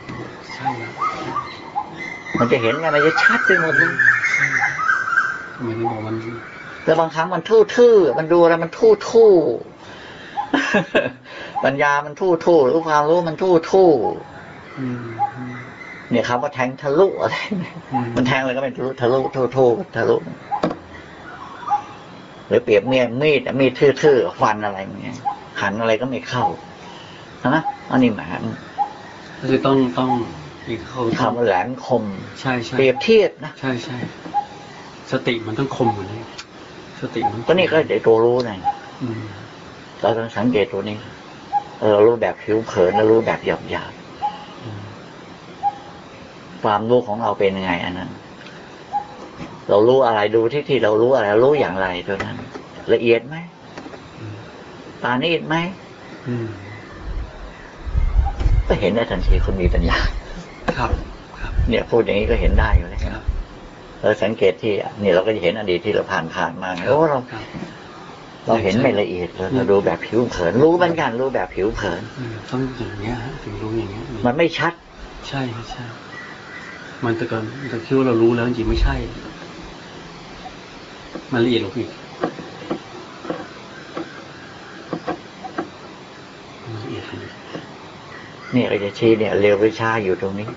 ใช่แล้วมันจะเห็นไงมันจะชัดไปหมดเลยใช่เหมือนที่บอกมันแล้วบางครั้งมันทู่ทื่อๆมันดูอะไรมันทู่ทู่ๆปัญญามันทู่ทู่ๆรู้ความรู้มันทู่ทู่อืมอืมๆ เนี่ยคำว่าแทงทะลุอะไรเนี่ยอืมมันแทงอะไรก็ไม่ทะลุทะลุทู่ทู่ๆทะลุหรือเปรียบเมียมีดอะมีดทื่อๆฟันอะไรอย่างเงี้ยหันอะไรก็ไม่เข้าใช่ไหมอันนี้หมายก็คือต้องต้องอีกเขาต้องคำว่าแหลมคม ใช่ใช่เปรียบเทียบนะใช่ใช่สติมันต้องคมกว่านี้สติมันก็นี่ก็เดี๋ยวตัวรู้ไงอืมเราต้องสังเกตตัวนี้เออเรารู้แบบผิวเผินแล้วรู้แบบหยาบหยาบอืมๆ ความรู้ของเราเป็นยังไง อันนั้น เรารู้อะไรดูที่ที่เรารู้อะไรรู้อย่างไรตัวนั้น ละเอียดไหมอืมปานีตไหมอืมก็เห็นได้ทันทีคนมีปัญญาครับครับ เนี่ยพูดอย่างนี้ก็เห็นได้อยู่แล้วครับเราสังเกตที่นี่เราก็จะเห็นอดีตที่เราผ่านผ่านๆมาโอ้เราครับเราเห็นไม่ละเอียดเลยเราดูแบบผิวเผิน รู้เหมือนกันรู้แบบผิวเผินอืมต้องอย่างเงี้ยฮะถึงรู้อย่างเงี้ยมันไม่ชัด ใช่ครับใช่ มันแต่ก่อนแต่คิดว่าเรารู้แล้วจริงๆไม่ใช่มันละเอียดลงอีกมันละเอียดลงอีกเนี่ยเราจะชี้เนี่ยเร็วหรือช้าอยู่ตรงนี้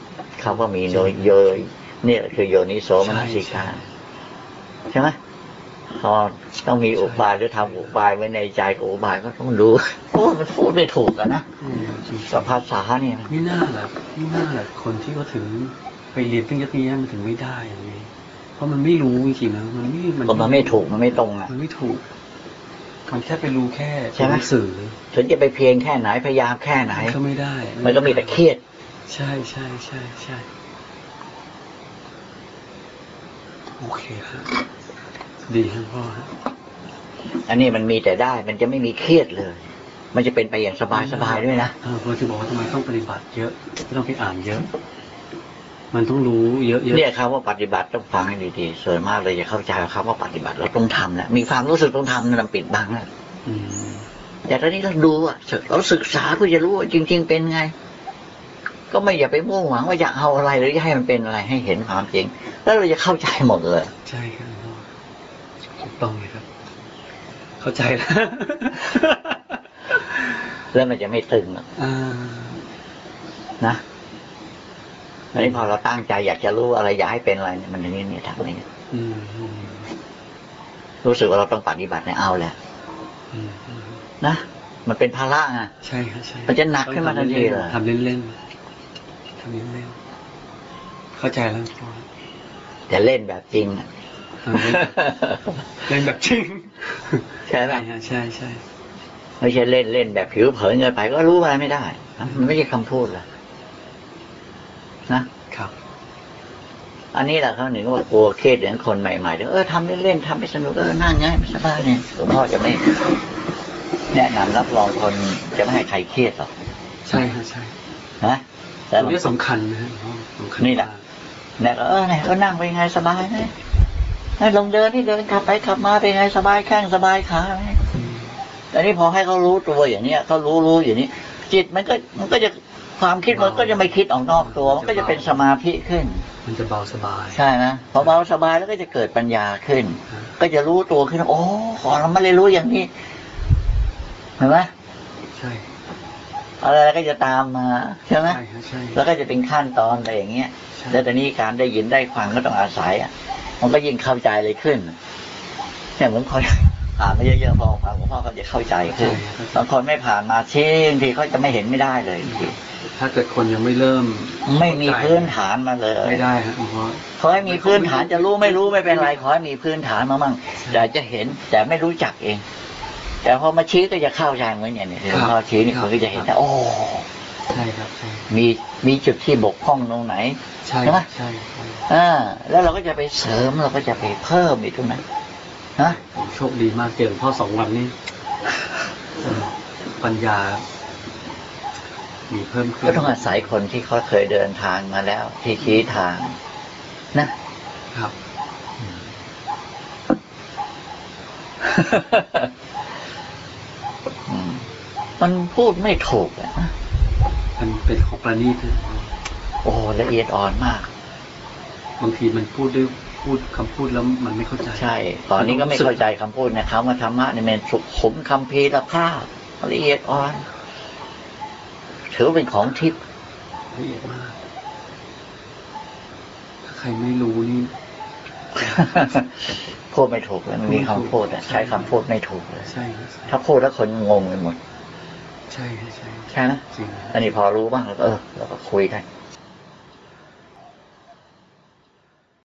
คำว่ามีโนยเยยเนี่ยคือโยนิโสมนสิการใช่ไหมพอต้องมีอุบายหรือทำอุบายไว้ในใจกับอุบายก็ต้องดูเพราะว่ามันพูดไม่ถูกอะนะอืมจริงกับภาษาเนี่ยไม่น่าแหละไม่น่าแหละคนที่เขาถึง ไปเรียนตั้งยัดนี้มันถึงไม่ได้อย่างนี้เพราะมันไม่รู้จริงๆนะมันไม่ก็มันไม่ถูกมันไม่ตรงอะมันไม่ถูกมันแค่ไปรู้แค่ใช่ไหมหนังสือถึงจะไปเพียงแค่ไหนพยายามแค่ไหนก็ไม่ได้ มันก็มีแต่เครียด ใช่ใช่ใช่ใช่โอเคฮะดีครับพ่อฮะอันนี้มันมีแต่ได้ มันจะไม่มีเครียดเลย มันจะเป็นไปอย่างสบายสบายๆด้วยนะเออเราจะบอกว่าทำไมต้องปฏิบัติเยอะไม่ต้องไปอ่านเยอะ มันต้องรู้เยอะๆเนี่ยคำว่าปฏิบัติต้องฟังให้ดีๆส่วนมากเลยจะเข้าใจว่าคำว่าปฏิบัติเราต้องทำนะมีความรู้สึกต้องทำนั่นนะปิดบังนะอืมแต่ตอนนี้เราดูอะเราศึกษาเพื่อจะรู้ว่าจริง ๆ เป็นไง ก็ไม่อย่าไปมุ่งหวังว่าอยากเอาอะไรหรือจะให้มันเป็นอะไรให้เห็นความจริง แล้วเราจะเข้าใจหมดเลย ใช่ครับพ่อถูกต้องเลยครับ เข้าใจแล้วแล้วมันจะไม่ตึงหรอกอ่านะ อันนี้พอเราตั้งใจอยากจะรู้อะไรอยากให้เป็นอะไรเนี่ยมันอย่างนี้เนี่ยทำนี้อืมอืมรู้สึกว่าเราต้องปฏิบัติเนี่ยเอาแหละอืมอืมนะมันเป็นภาระไงใช่ครับใช่มันจะหนักขึ้นมาทันทีเลยทำเล่นๆทำเล่นๆเข้าใจแล้วพ่อแต่เล่นแบบจริงอะทำเล่นเล่นแบบจริงใช่ไหมใช่ฮะใช่ใช่ไม่ใช่เล่นเล่นแบบผิวเผินเกินไปก็รู้อะไรไม่ได้มันไม่ใช่คำพูดละ นะครับ อันนี้แหละเขาหนึ่งว่ากลัวเครียดอย่างคนใหม่ๆเดี๋ยวเออทำเล่นๆทำไปสนุกเออนั่งง่ายสบายเนี่ยหลวงพ่อจะไม่แนะนำรับรองคนจะไม่ให้ใครเครียดหรอกใช่ฮะใช่นะแต่ตรงนี้สำคัญนะฮะสำคัญนี่แหละมากเนี่ยก็เออเนี่ยก็นั่งไปไงสบายไหมให้ลงเดินนี่เดินกลับไปกลับมาไปไงสบายแข้งสบายขาไหมอืมแต่นี่พอให้เขารู้ตัวอย่างเนี้ยเขารู้รู้อย่างนี้ จิตมันก็มันก็จะ ความคิดมันก็จะไม่คิดออกนอกตัว มันก็จะเป็นสมาธิขึ้น มันจะเบาสบาย ใช่ไหมพอเบาสบายแล้วก็จะเกิดปัญญาขึ้นฮะก็จะรู้ตัวขึ้นว่าโอ้ก่อนเราไม่ได้รู้อย่างนี้เห็นไหมใช่อะไรก็จะตามมาใช่ไหมใช่ฮะใช่แล้วก็จะเป็นขั้นตอนอะไรอย่างเงี้ยใช่แล้วตอนนี้การได้ยินได้ฟังก็ต้องอาศัยอะ มันก็ยิ่งเข้าใจเลยขึ้นเนี่ยเหมือนคนผ่านมาเยอะๆพอฟังหลวงพ่อก็จะเข้าใจขึ้นบางคนไม่ผ่านมาชี้บางทีเขาจะไม่เห็นไม่ได้เลยบางที ถ้าเกิดคนยังไม่เริ่ม ไม่มีพื้นฐานมาเลย ไม่ได้ฮะหลวงพ่อขอให้มีพื้นฐานจะรู้ไม่รู้ไม่เป็นไรขอให้มีพื้นฐานมามั่งแต่จะเห็นแต่ไม่รู้จักเอง แต่พอมาชี้ก็จะเข้าใจเหมือนอย่างเนี้หลวงพ่อชี้นี่คนก็จะเห็นแต่โอ้ใช่ครับใช่มีมีจุดที่บกพร่องตรงไหนใช่ใช่ไหมใช่ใช่อ่าแล้วเราก็จะไปเสริมเราก็จะไปเพิ่มอีกตรงนั้นฮะผมโชคดีมากเจอหลวงพ่อสองวันนี้เออปัญญา มีเพิ่มขึ้นก็ต้องอาศัยคนที่เขาเคยเดินทางมาแล้ว ที่ชี้ทางนะครับอืมมันพูดไม่ถูกอะนะมันเป็นของประณีตนะโอ้ละเอียดอ่อนมาก บางทีมันพูดด้วยพูดคำพูดแล้วมันไม่เข้าใจ ใช่ ตอนนี้ก็ไม่เข้าใจคำพูดนะครับว่าธรรมะนี่มันสุขุมคำพีรภาพละเอียดอ่อน ถือเป็นของทิพย์ละเอียดมากถ้าใครไม่รู้นี่พูดไม่ถูกเลยมันมีคำพูดอะใช้คำพูดไม่ถูกเลยใช่ครับถ้าพูดแล้วคนงงไปหมด ใช่ครับใช่ใช่ไหมจริงอันนี้พอรู้บ้างแล้วก็เออเราก็คุยกัน